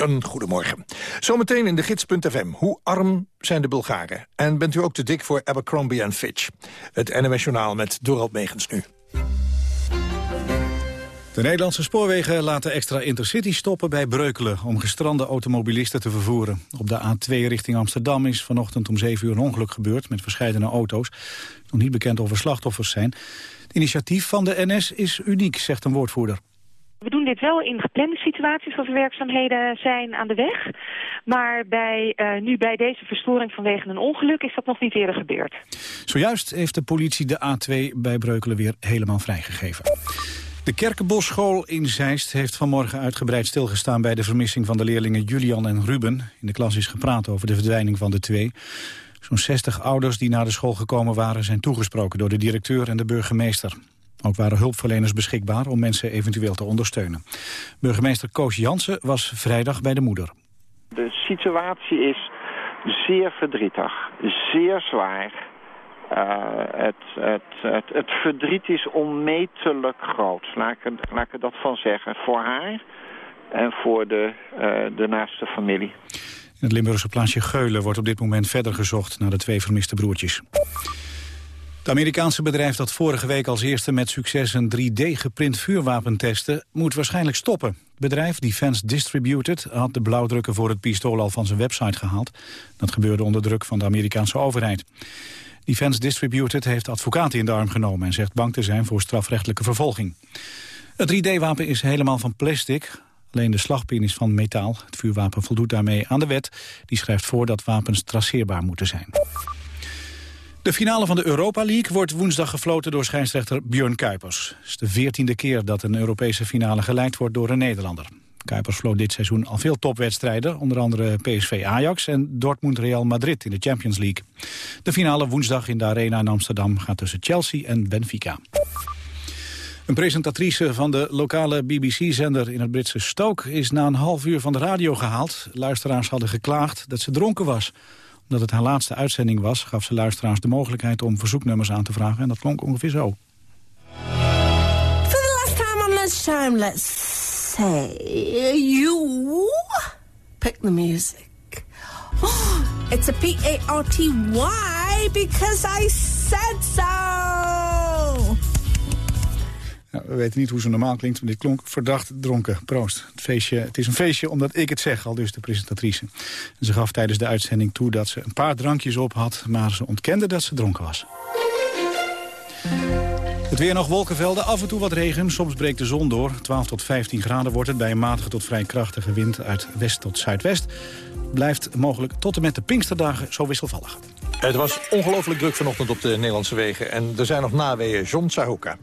Een goedemorgen. Zometeen in de gids.fm. Hoe arm zijn de Bulgaren? En bent u ook te dik voor Abercrombie Fitch? Het NMS Journaal met Dorald Megens nu. De Nederlandse spoorwegen laten extra intercity stoppen bij Breukelen... om gestrande automobilisten te vervoeren. Op de A2 richting Amsterdam is vanochtend om 7 uur een ongeluk gebeurd... met verschillende auto's. Nog niet bekend of er slachtoffers zijn. Het initiatief van de NS is uniek, zegt een woordvoerder. We doen dit wel in geplande situaties als er werkzaamheden zijn aan de weg. Maar bij, uh, nu bij deze verstoring vanwege een ongeluk is dat nog niet eerder gebeurd. Zojuist heeft de politie de A2 bij Breukelen weer helemaal vrijgegeven. De Kerkenbosschool in Zeist heeft vanmorgen uitgebreid stilgestaan... bij de vermissing van de leerlingen Julian en Ruben. In de klas is gepraat over de verdwijning van de twee. Zo'n 60 ouders die naar de school gekomen waren... zijn toegesproken door de directeur en de burgemeester. Ook waren hulpverleners beschikbaar om mensen eventueel te ondersteunen. Burgemeester Koos Jansen was vrijdag bij de moeder. De situatie is zeer verdrietig, zeer zwaar. Uh, het, het, het, het, verdriet is onmetelijk groot, laat ik, laat ik dat van zeggen. Voor haar en voor de, uh, de naaste familie. In het Limburgse plaatsje Geulen wordt op dit moment verder gezocht naar de twee vermiste broertjes. Het Amerikaanse bedrijf dat vorige week als eerste met succes een 3D-geprint vuurwapen testte, moet waarschijnlijk stoppen. Het bedrijf Defense Distributed had de blauwdrukken voor het pistool al van zijn website gehaald. Dat gebeurde onder druk van de Amerikaanse overheid. Defense Distributed heeft advocaten in de arm genomen... en zegt bang te zijn voor strafrechtelijke vervolging. Het 3D-wapen is helemaal van plastic. Alleen de slagpin is van metaal. Het vuurwapen voldoet daarmee aan de wet. Die schrijft voor dat wapens traceerbaar moeten zijn. De finale van de Europa League wordt woensdag gefloten door scheidsrechter Björn Kuipers. Het is de veertiende keer dat een Europese finale geleid wordt door een Nederlander. Kuipers floot dit seizoen al veel topwedstrijden, onder andere PSV Ajax en Dortmund Real Madrid in de Champions League. De finale woensdag in de Arena in Amsterdam gaat tussen Chelsea en Benfica. Een presentatrice van de lokale BBC-zender in het Britse Stoke is na een half uur van de radio gehaald. Luisteraars hadden geklaagd dat ze dronken was. Omdat het haar laatste uitzending was, gaf ze luisteraars de mogelijkheid om verzoeknummers aan te vragen. En dat klonk ongeveer zo. For the last time on lunchtime, let's say you pick the music. It's a P-A-R-T-Y because I said so. We weten niet hoe ze normaal klinkt, maar dit klonk verdacht dronken. Proost. Het, feestje, het is een feestje omdat ik het zeg, al dus de presentatrice. ze gaf tijdens de uitzending toe dat ze een paar drankjes op had... maar ze ontkende dat ze dronken was. Het weer nog wolkenvelden, af en toe wat regen. Soms breekt de zon door. 12 tot 15 graden wordt het bij een matige tot vrij krachtige wind uit west tot zuidwest. Blijft mogelijk tot en met de Pinksterdagen zo wisselvallig. Het was ongelooflijk druk vanochtend op de Nederlandse wegen. En er zijn nog naweeën. John Sahoka.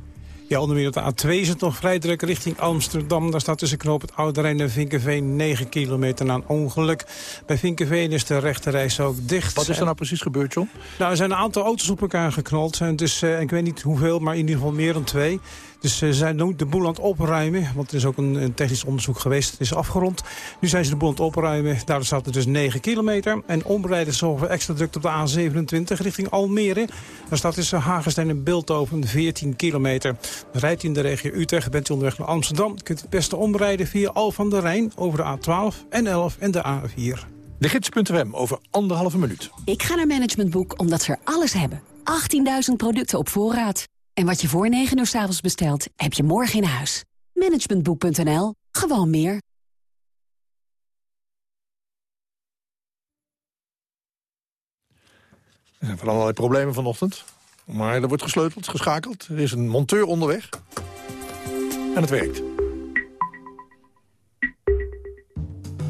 Ja, onder meer op de A2 is het nog vrij druk richting Amsterdam. Daar staat tussen knoop het Oude Rijn en Vinkenveen 9 kilometer na een ongeluk. Bij Vinkenveen is de rechterreis ook dicht. Wat is er nou precies gebeurd, John? Nou, er zijn een aantal auto's op elkaar geknald. Dus, uh, ik weet niet hoeveel, maar in ieder geval meer dan twee. Dus eh, ze zijn de boel aan het opruimen. Want er is ook een, een, technisch onderzoek geweest. Het is afgerond. Nu zijn ze de boel aan het opruimen. Daar staat er dus 9 kilometer. En omrijden zorgen extra druk op de A27 richting Almere. Daar staat tussen Hagenstein en Beeldhoven 14 kilometer. Rijdt in de regio Utrecht, bent u onderweg naar Amsterdam... kunt u het beste omrijden via Al van der Rijn over de A12 en 11 en de A4. De gids.fm over anderhalve minuut. Ik ga naar Management Boek omdat ze er alles hebben. 18.000 producten op voorraad. En wat je voor 9 uur s avonds bestelt, heb je morgen in huis. Managementboek.nl. Gewoon meer. Er zijn van allerlei problemen vanochtend. Maar er wordt gesleuteld, geschakeld. Er is een monteur onderweg. En het werkt.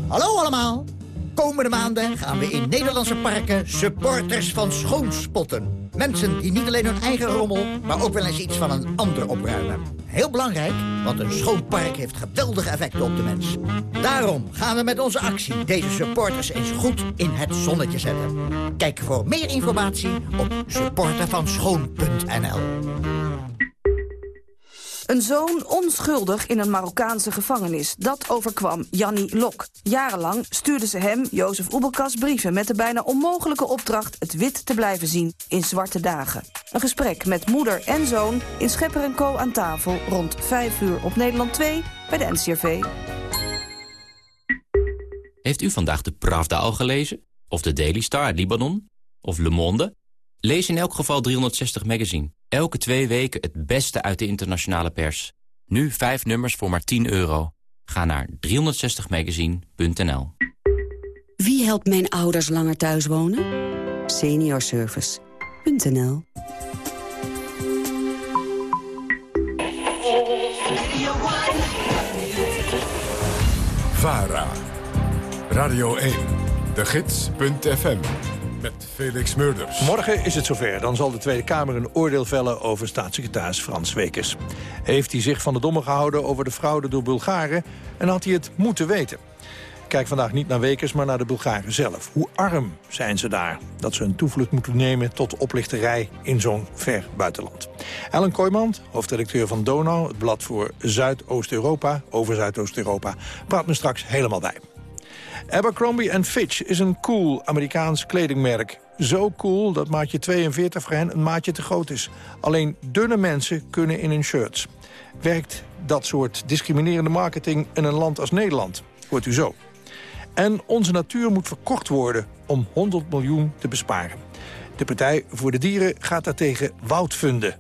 Hallo allemaal. Komende maanden gaan we in Nederlandse parken supporters van schoonspotten. Mensen die niet alleen hun eigen rommel, maar ook wel eens iets van een ander opruimen. Heel belangrijk, want een schoon park heeft geweldige effecten op de mens. Daarom gaan we met onze actie deze supporters eens goed in het zonnetje zetten. Kijk voor meer informatie op supportervanschoon.nl een zoon onschuldig in een Marokkaanse gevangenis. Dat overkwam Janni Lok. Jarenlang stuurden ze hem, Jozef Oebelkas, brieven... met de bijna onmogelijke opdracht het wit te blijven zien in zwarte dagen. Een gesprek met moeder en zoon in Schepper Co. aan tafel... rond 5 uur op Nederland 2 bij de NCRV. Heeft u vandaag de Pravda al gelezen? Of de Daily Star Libanon? Of Le Monde? Lees in elk geval 360 Magazine. Elke twee weken het beste uit de internationale pers. Nu vijf nummers voor maar 10 euro. Ga naar 360magazine.nl Wie helpt mijn ouders langer thuis wonen? Seniorservice.nl VARA. Radio 1. De Gids.fm. Met Felix Murders. Morgen is het zover. Dan zal de Tweede Kamer een oordeel vellen over staatssecretaris Frans Wekers. Heeft hij zich van de domme gehouden over de fraude door Bulgaren... en had hij het moeten weten? Kijk vandaag niet naar Wekers, maar naar de Bulgaren zelf. Hoe arm zijn ze daar? Dat ze een toevlucht moeten nemen tot oplichterij in zo'n ver buitenland. Ellen Kooijman, hoofdredacteur van Donau, het blad voor Zuidoost-Europa, over Zuidoost-Europa, praat me straks helemaal bij. Abercrombie Fitch is een cool Amerikaans kledingmerk. Zo cool dat maatje 42 voor hen een maatje te groot is. Alleen dunne mensen kunnen in hun shirts. Werkt dat soort discriminerende marketing in een land als Nederland? Hoort u zo. En onze natuur moet verkocht worden om 100 miljoen te besparen. De Partij voor de Dieren gaat daartegen woudfunden.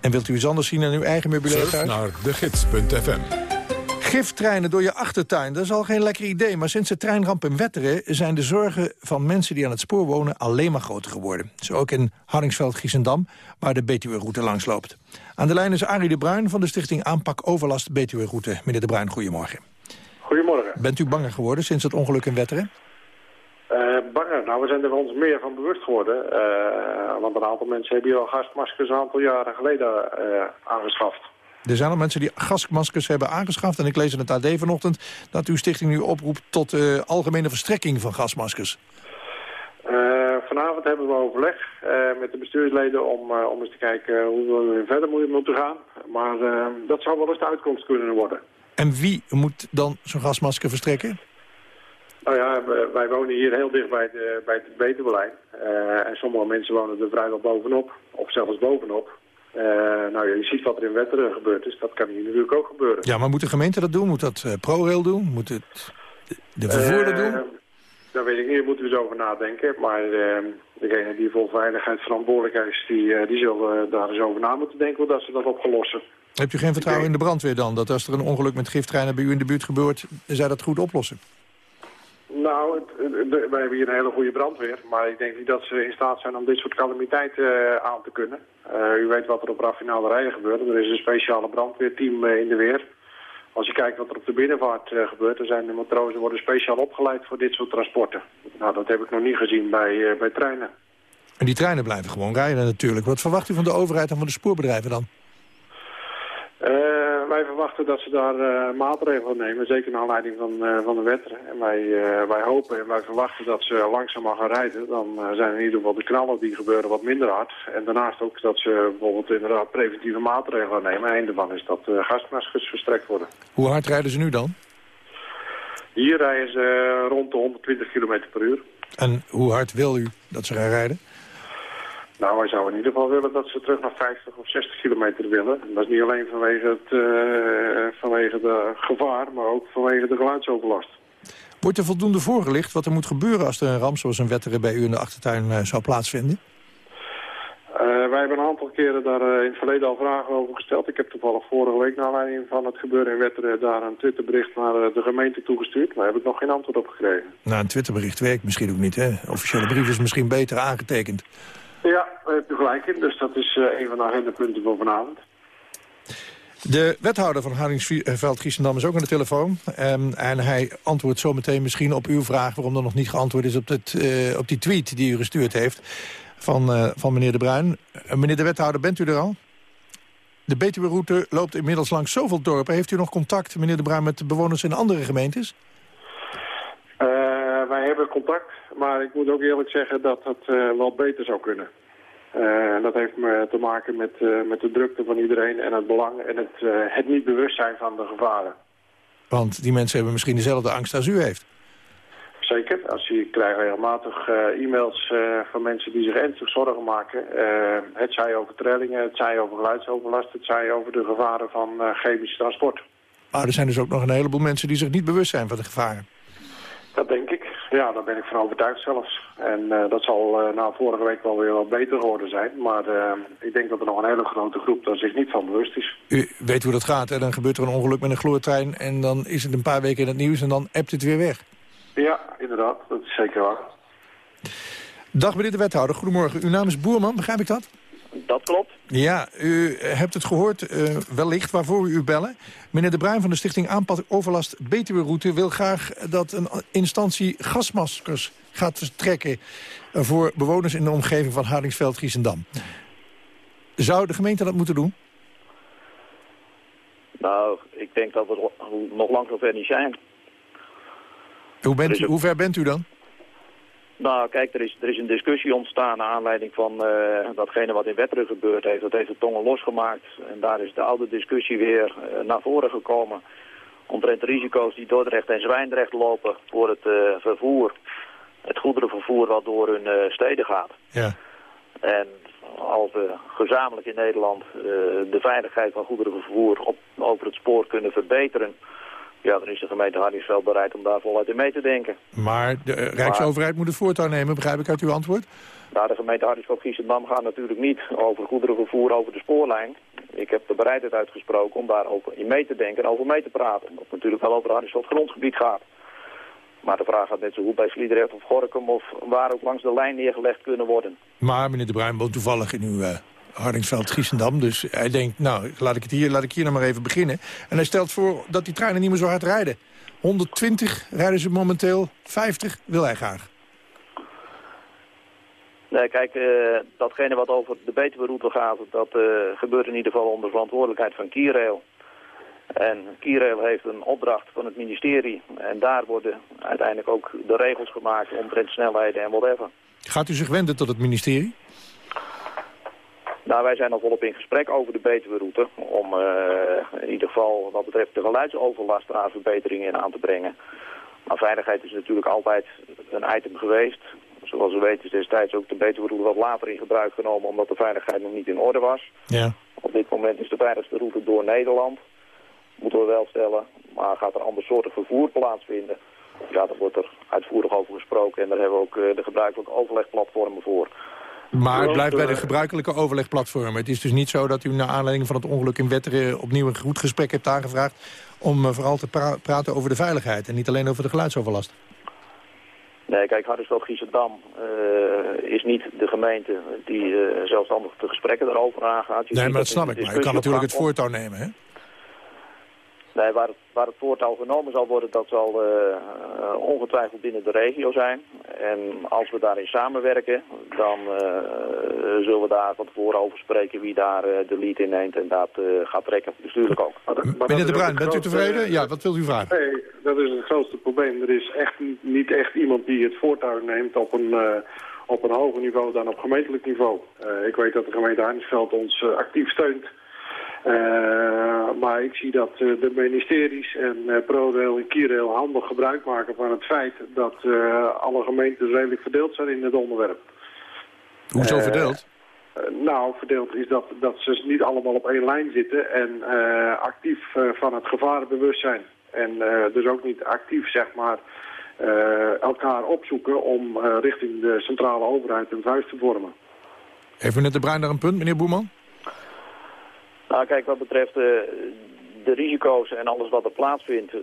En wilt u iets anders zien aan uw eigen meubilair Surf naar degids.fm. Giftreinen door je achtertuin, dat is al geen lekker idee. Maar sinds de treinramp in Wetteren zijn de zorgen van mensen die aan het spoor wonen alleen maar groter geworden. Zo ook in Hardingsveld-Giessendam, waar de Betuwe-route langs loopt. Aan de lijn is Arie de Bruin van de stichting Aanpak Overlast Betuwe-route. Meneer de Bruin, goedemorgen. Goedemorgen. Bent u banger geworden sinds het ongeluk in Wetteren? Uh, banger? Nou, we zijn er ons meer van bewust geworden. Uh, want een aantal mensen hebben hier al gasmaskers een aantal jaren geleden uh, aangeschaft. Er zijn al mensen die gasmaskers hebben aangeschaft. En ik lees in het AD vanochtend dat uw stichting nu oproept tot algemene verstrekking van gasmaskers. vanavond hebben we overleg met de bestuursleden om, om eens te kijken hoe we verder moeten gaan. Maar dat zou wel eens de uitkomst kunnen worden. En wie moet dan zo'n gasmasker verstrekken? Nou ja, wij wonen hier heel dicht bij, de, bij het. Uh, en sommige mensen wonen er vrijwel bovenop, of zelfs bovenop. Uh, nou ja, je ziet wat er in Wetteren gebeurd is, dat kan hier natuurlijk ook gebeuren. Ja, maar moet de gemeente dat doen? Moet dat uh, ProRail doen? Moet het de vervoerder doen? Daar weet ik niet, daar moeten we eens over nadenken. Maar degene die voor veiligheid verantwoordelijk is, die, die zullen daar eens over na moeten denken hoe dat ze dat opgelossen. Hebt u geen vertrouwen in de brandweer dan? Dat als er een ongeluk met giftreinen bij u in de buurt gebeurt, zij dat goed oplossen? Nou, het, wij hebben hier een hele goede brandweer. Maar ik denk niet dat ze in staat zijn om dit soort calamiteiten uh, aan te kunnen. Uh, u weet wat er op raffinaderijen gebeurt. Er is een speciale brandweerteam uh, in de weer. Als je kijkt wat er op de binnenvaart gebeurt, dan zijn de matrozen worden speciaal opgeleid voor dit soort transporten. Nou, dat heb ik nog niet gezien bij, bij treinen. En die treinen blijven gewoon rijden natuurlijk. Wat verwacht u van de overheid en van de spoorbedrijven dan? Uh, wij verwachten dat ze daar uh, maatregelen nemen, zeker naar aanleiding van, uh, van de wetteren. En wij, wij hopen en wij verwachten dat ze langzamer gaan rijden. Dan zijn in ieder geval de knallen die gebeuren wat minder hard. En daarnaast ook dat ze bijvoorbeeld inderdaad preventieve maatregelen nemen. En een daarvan is dat gasmaskers verstrekt worden. Hoe hard rijden ze nu dan? Hier rijden ze rond de 120 km per uur. En hoe hard wil u dat ze gaan rijden? Nou, wij zouden in ieder geval willen dat ze terug naar 50 of 60 kilometer willen. En dat is niet alleen vanwege het uh, vanwege de gevaar, maar ook vanwege de geluidsoverlast. Wordt er voldoende voorgelicht wat er moet gebeuren als er een ramp zoals een wetteren bij u in de achtertuin uh, zou plaatsvinden? Uh, wij hebben een aantal keren daar in het verleden al vragen over gesteld. Ik heb toevallig vorige week naar aanleiding van het gebeuren in Wetteren daar een Twitterbericht naar de gemeente toegestuurd. Daar heb ik nog geen antwoord op gekregen. Nou, een Twitterbericht werkt misschien ook niet, hè? Officiële brief is misschien beter aangetekend. Ja, daar heb je gelijk in. Dus dat is uh, een van de agendapunten van vanavond. De wethouder van Haringsveld-Giessendam is ook aan de telefoon. Um, en hij antwoordt zo meteen misschien op uw vraag... waarom er nog niet geantwoord is op, het, uh, op die tweet die u gestuurd heeft... van, van meneer De Bruin. meneer de wethouder, bent u er al? De Betuwe-route loopt inmiddels langs zoveel dorpen. Heeft u nog contact, meneer De Bruin, met de bewoners in andere gemeentes? Wij hebben contact, maar ik moet ook eerlijk zeggen dat het uh, wel beter zou kunnen. Uh, en dat heeft me te maken met, uh, met de drukte van iedereen en het belang en het, het niet bewustzijn van de gevaren. Want die mensen hebben misschien dezelfde angst als u heeft. Zeker. Als je krijgt regelmatig e-mails van mensen die zich ernstig zorgen maken. het zij over trillingen, het zij over geluidsoverlast, het zij over de gevaren van chemisch transport. Maar er zijn dus ook nog een heleboel mensen die zich niet bewust zijn van de gevaren. Dat denk ik. Ja, daar ben ik van overtuigd zelfs. En eh, dat zal uh, na vorige week wel weer wat beter geworden zijn. Maar uh, ik denk dat er nog een hele grote groep daar zich niet van bewust is. U weet hoe dat gaat. Hè? Dan gebeurt er een ongeluk met een gloortrein... en dan is het een paar weken in het nieuws en dan appt het weer weg. Ja, inderdaad. Dat is zeker waar. Dag meneer de wethouder. Goedemorgen. Uw naam is Boerman, begrijp ik dat? Dat klopt. Ja, u hebt het gehoord, uh, wellicht, waarvoor we u bellen. Meneer De Bruin van de Stichting Aanpak Overlast Betuwe-route... wil graag dat een instantie gasmaskers gaat vertrekken... voor bewoners in de omgeving van Hardingsveld, Giesendam. Zou de gemeente dat moeten doen? Nou, ik denk dat we nog lang zover niet zijn. Hoe, bent u, hoe ver bent u dan? Nou, kijk, er is, er is een discussie ontstaan naar aanleiding van uh, datgene wat in Wetteren gebeurd heeft. Dat heeft de tongen losgemaakt. En daar is de oude discussie weer uh, naar voren gekomen. Omtrent de risico's die Dordrecht en Zwijndrecht lopen voor het uh, vervoer. Het goederenvervoer wat door hun steden gaat. Ja. En als we gezamenlijk in Nederland de veiligheid van goederenvervoer op, over het spoor kunnen verbeteren ja, dan is de gemeente Hardingsveld bereid om daar voluit in mee te denken. Maar de Rijksoverheid moet het voortouw nemen, begrijp ik uit uw antwoord? Nou, de gemeente Hardingsveld-Giessendam gaat natuurlijk niet over goederenvervoer over de spoorlijn. Ik heb de bereidheid uitgesproken om daar over in mee te denken en over mee te praten. Omdat het natuurlijk wel over Hardingsveld grondgebied gaat. Maar de vraag gaat net zo goed bij Sliedrecht of Gorkum of waar ook langs de lijn neergelegd kunnen worden. Maar meneer De Bruin woont toevallig in uw uh, Hardingsveld, Giesendam. Dus hij denkt, nou, laat ik, het hier, laat ik hier nou maar even beginnen. En hij stelt voor dat die treinen niet meer zo hard rijden. 120 rijden ze momenteel, 50 wil hij graag. Nee, kijk, uh, datgene wat over de Betuwe-route gaat, dat uh, gebeurt in ieder geval onder verantwoordelijkheid van Kierail. En Kierail heeft een opdracht van het ministerie. En daar worden uiteindelijk ook de regels gemaakt omtrent snelheden en whatever. Gaat u zich wenden tot het ministerie? Nou, wij zijn al volop in gesprek over de Betuwe-route. Om uh, in ieder geval wat betreft de geluidsoverlast daar verbeteringen in aan te brengen. Maar veiligheid is natuurlijk altijd een item geweest. Zoals we weten is destijds ook de Betuwe-route wat later in gebruik genomen... omdat de veiligheid nog niet in orde was. Ja. Op dit moment is de veiligste route door Nederland. Moeten we wel stellen. Maar gaat er ander soorten vervoer plaatsvinden... Ja, daar wordt er uitvoerig over gesproken. En daar hebben we ook uh, de gebruikelijke overlegplatformen voor. Maar het blijft bij de gebruikelijke overlegplatformen. Het is dus niet zo dat u naar aanleiding van het ongeluk in Wetteren... opnieuw een goed gesprek hebt aangevraagd... om uh, vooral te pra praten over de veiligheid en niet alleen over de geluidsoverlast. Nee, kijk, Hardersveld Giesendam uh, is niet de gemeente die uh, zelfstandig de gesprekken daarover aangaat. Je nee, maar dat snap ik. Maar u kan natuurlijk het voortouw nemen, hè? Nee, waar het, waar het voortouw genomen zal worden, dat zal uh, ongetwijfeld binnen de regio zijn. En als we daarin samenwerken, dan uh, zullen we daar van tevoren over spreken wie daar de lead in neemt en dat gaat trekken. Bestuurlijk ook. Maar, maar Meneer De Bruin, bent u tevreden? Ja, wat wilt u vragen? Nee, dat is het grootste probleem. Er is echt niet echt iemand die het voortouw neemt op een op een hoger niveau dan op gemeentelijk niveau. Uh, ik weet dat de gemeente Heinsveld ons uh, actief steunt maar ik zie dat uh, de ministeries en uh, ProRail en Kierrail handig gebruik maken van het feit dat alle gemeentes redelijk verdeeld zijn in het onderwerp. Hoezo verdeeld? nou, verdeeld is dat, dat ze niet allemaal op één lijn zitten en actief van het gevarenbewustzijn. En dus ook niet actief, zeg maar, elkaar opzoeken om richting de centrale overheid een vuist te vormen. Heeft meneer De Bruin daar een punt, meneer Boeman? Nou, kijk, wat betreft uh, de risico's en alles wat er plaatsvindt, uh,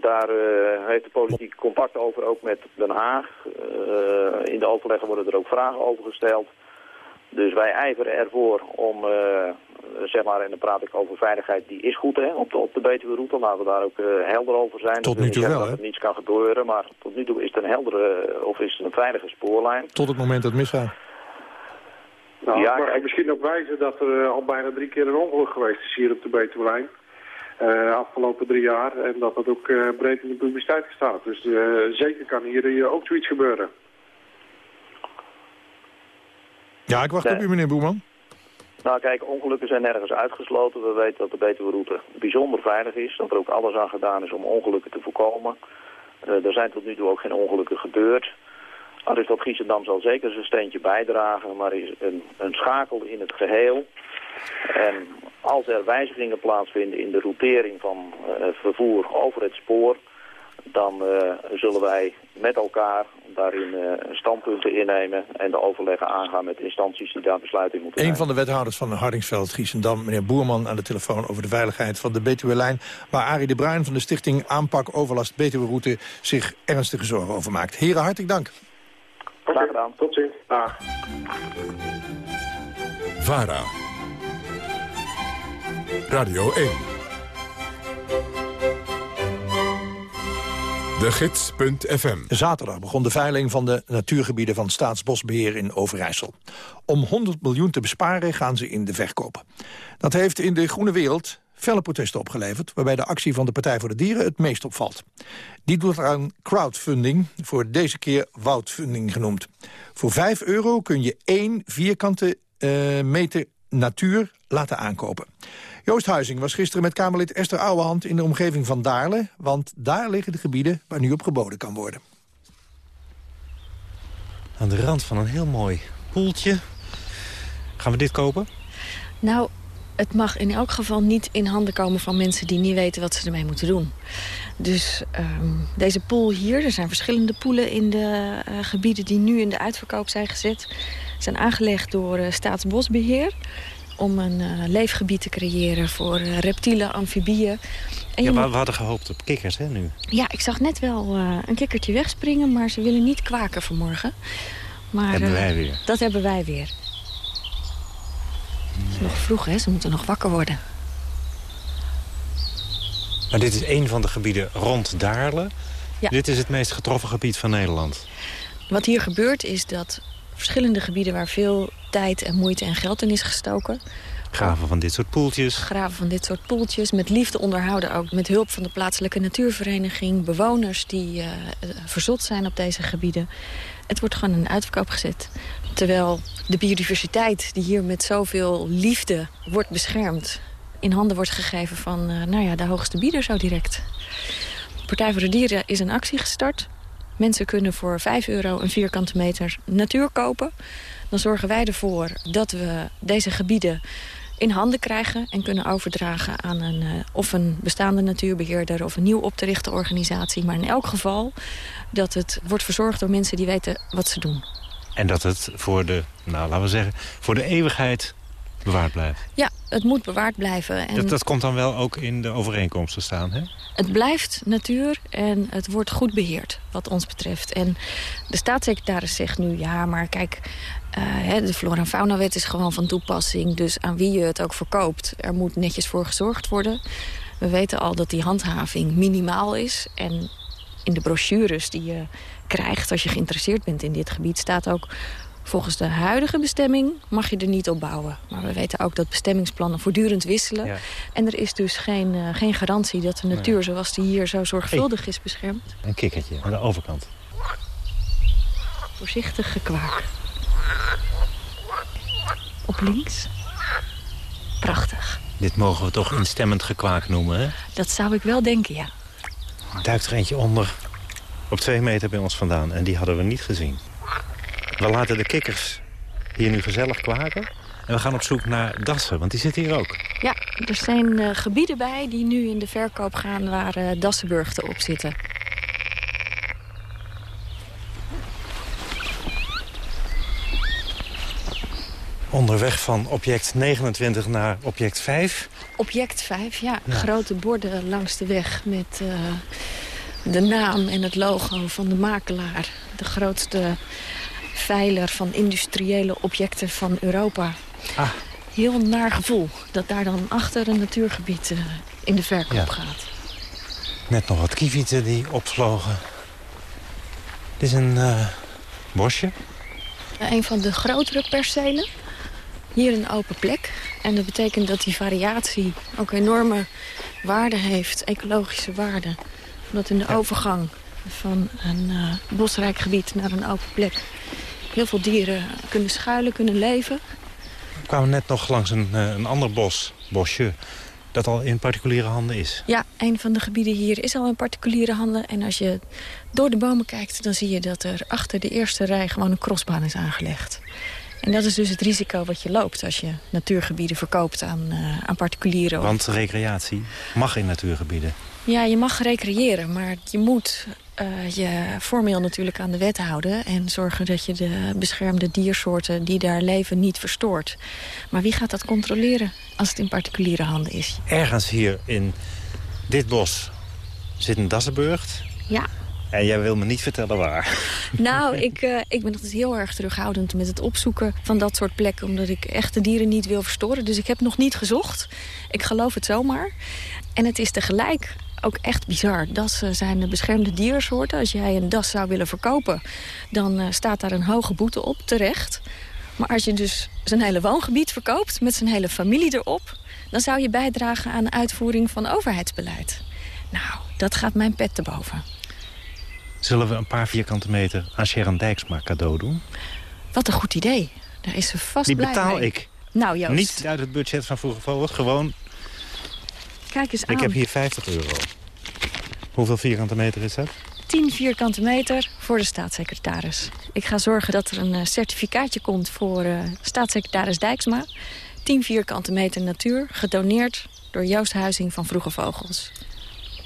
daar uh, heeft de politiek contact over, ook met Den Haag. in de overleggen worden er ook vragen over gesteld. Dus wij ijveren ervoor om, zeg maar, en dan praat ik over veiligheid, die is goed hè, op de, op de Betuwe-route. Laten we daar ook helder over zijn. Tot nu toe wel, dat hè? er niets kan gebeuren, maar tot nu toe is het een heldere, of is het een veilige spoorlijn. Tot het moment dat het misgaat. Nou, ja, mag ik misschien ook wijzen dat er uh, al bijna drie keer een ongeluk geweest is hier op de Betuwelijn. Uh, afgelopen drie jaar. En dat dat ook uh, breed in de publiciteit staat. Dus zeker kan hier, hier ook zoiets gebeuren. Ja, ik wacht nee. op u, meneer Boeman. Nou kijk, ongelukken zijn nergens uitgesloten. We weten dat de Betuwe-route bijzonder veilig is. Dat er ook alles aan gedaan is om ongelukken te voorkomen. er zijn tot nu toe ook geen ongelukken gebeurd. Aristot Giesendam zal zeker zijn steentje bijdragen, maar is een, een schakel in het geheel. En als er wijzigingen plaatsvinden in de routering van uh, vervoer over het spoor, dan zullen wij met elkaar daarin standpunten innemen en de overleggen aangaan met instanties die daar besluiten moeten nemen. Een van de wethouders van Hardingsveld, Giesendam, meneer Boerman aan de telefoon over de veiligheid van de Betuwe-lijn, waar Arie de Bruin van de stichting Aanpak Overlast Betuwe-route zich ernstige zorgen over maakt. Heren, hartelijk dank. Graag gedaan. Tot ziens. Dag. VARA. Radio 1. De Gids.fm. Zaterdag begon de veiling van de natuurgebieden van Staatsbosbeheer in Overijssel. Om 100 miljoen te besparen gaan ze in de verkoop. Dat heeft in de groene wereld felle protesten opgeleverd... waarbij de actie van de Partij voor de Dieren het meest opvalt. Die doet aan crowdfunding, voor deze keer woudfunding genoemd. Voor 5 euro kun je één vierkante uh, meter natuur laten aankopen. Joost Huizing was gisteren met Kamerlid Esther Ouwehand... in de omgeving van Daarle, want daar liggen de gebieden... waar nu op geboden kan worden. Aan de rand van een heel mooi poeltje. Gaan we dit kopen? Nou, het mag in elk geval niet in handen komen van mensen die niet weten wat ze ermee moeten doen. Dus um, deze pool hier, er zijn verschillende poelen in de uh, gebieden die nu in de uitverkoop zijn gezet. Zijn aangelegd door uh, Staatsbosbeheer om een uh, leefgebied te creëren voor reptielen, amfibieën. En ja, maar we hadden gehoopt op kikkers, hè, nu? Ja, ik zag net wel een kikkertje wegspringen, maar ze willen niet kwaken vanmorgen. Maar, hebben wij weer. Dat hebben wij weer. Het is nog vroeg, hè? Ze moeten nog wakker worden. Maar dit is een van de gebieden rond Daarle. Ja. Dit is het meest getroffen gebied van Nederland. Wat hier gebeurt is dat verschillende gebieden... waar veel tijd en moeite en geld in is gestoken... Graven van dit soort poeltjes. Graven van dit soort poeltjes. Met liefde onderhouden ook met hulp van de plaatselijke natuurvereniging. Bewoners die uh, verzot zijn op deze gebieden. Het wordt gewoon in uitverkoop gezet. Terwijl de biodiversiteit die hier met zoveel liefde wordt beschermd... in handen wordt gegeven van uh, nou ja, de hoogste bieder zo direct. Partij voor de Dieren is een actie gestart. Mensen kunnen voor 5 euro een vierkante meter natuur kopen. Dan zorgen wij ervoor dat we deze gebieden in handen krijgen... en kunnen overdragen aan een, uh, of een bestaande natuurbeheerder... of een nieuw op te richten organisatie. Maar in elk geval dat het wordt verzorgd door mensen die weten wat ze doen. En dat het voor de, nou laten we zeggen, voor de eeuwigheid bewaard blijft. Ja, het moet bewaard blijven. En dat, dat komt dan wel ook in de overeenkomsten staan, hè? Het blijft natuur en het wordt goed beheerd, wat ons betreft. En de staatssecretaris zegt nu, ja, maar kijk... Uh, de flora- en faunawet is gewoon van toepassing. Dus aan wie je het ook verkoopt, er moet netjes voor gezorgd worden. We weten al dat die handhaving minimaal is. En in de brochures die je krijgt als je geïnteresseerd bent in dit gebied... staat ook volgens de huidige bestemming mag je er niet op bouwen. Maar we weten ook dat bestemmingsplannen voortdurend wisselen. Ja. En er is dus geen, uh, geen garantie dat de natuur Nee. zoals die hier zo zorgvuldig is beschermd. Een kikkertje aan de overkant. Voorzichtig gekwaak. Op links. Prachtig. Dit mogen we toch instemmend gekwaak noemen, hè? Dat zou ik wel denken, ja. duikt er eentje onder op twee meter bij ons vandaan. En die hadden we niet gezien. We laten de kikkers hier nu gezellig kwaken. En we gaan op zoek naar dassen, want die zitten hier ook. Ja, er zijn eh, gebieden bij die nu in de verkoop gaan waar eh Dassenburg erop zitten. Onderweg van object 29 naar object 5. Object 5, ja. Ja. Grote borden langs de weg met eh, de naam en het logo van de makelaar. De grootste veiler van industriële objecten van Europa. Ah. Heel naar gevoel dat daar dan achter een natuurgebied eh, in de verkoop Ja. gaat. Net nog wat kievieten die opvlogen. Dit is een eh, bosje. Een van de grotere percelen. Hier een open plek. En dat betekent dat die variatie ook enorme waarde heeft. Ecologische waarde. Omdat in de overgang van een eh, bosrijk gebied naar een open plek... heel veel dieren kunnen schuilen, kunnen leven. We kwamen net nog langs een, eh, een ander bos, bosje, dat al in particuliere handen is. Ja, een van de gebieden hier is al in particuliere handen. En als je door de bomen kijkt, dan zie je dat er achter de eerste rij gewoon een crossbaan is aangelegd. En dat is dus het risico wat je loopt als je natuurgebieden verkoopt aan, uh, aan particulieren. Want recreatie mag in natuurgebieden. Ja, je mag recreëren, maar je moet uh, je formeel natuurlijk aan de wet houden... en zorgen dat je de beschermde diersoorten die daar leven niet verstoort. Maar wie gaat dat controleren als het in particuliere handen is? Ergens hier in dit bos zit een Dassenburgt. Ja. En jij wil me niet vertellen waar. Nou, ik, uh, ik ben altijd heel erg terughoudend met het opzoeken van dat soort plekken. Omdat ik echt de dieren niet wil verstoren. Dus ik heb nog niet gezocht. Ik geloof het zomaar. En het is tegelijk ook echt bizar. Dassen zijn de beschermde diersoorten. Als jij een das zou willen verkopen, dan uh, staat daar een hoge boete op, terecht. Maar als je dus zijn hele woongebied verkoopt met zijn hele familie erop... dan zou je bijdragen aan de uitvoering van overheidsbeleid. Nou, dat gaat mijn pet te boven. Zullen we een paar vierkante meter aan Sharon Dijksma cadeau doen? Wat een goed idee. Daar is ze vast Die betaal ik. Nou, Joost. Niet uit het budget van Vroege Vogels, gewoon... Kijk eens aan. Ik heb hier 50 euro. Hoeveel vierkante meter is dat? 10 vierkante meter voor de staatssecretaris. Ik ga zorgen dat er een uh, certificaatje komt voor uh, staatssecretaris Dijksma. 10 vierkante meter natuur, gedoneerd door Joost Huizing van Vroege Vogels.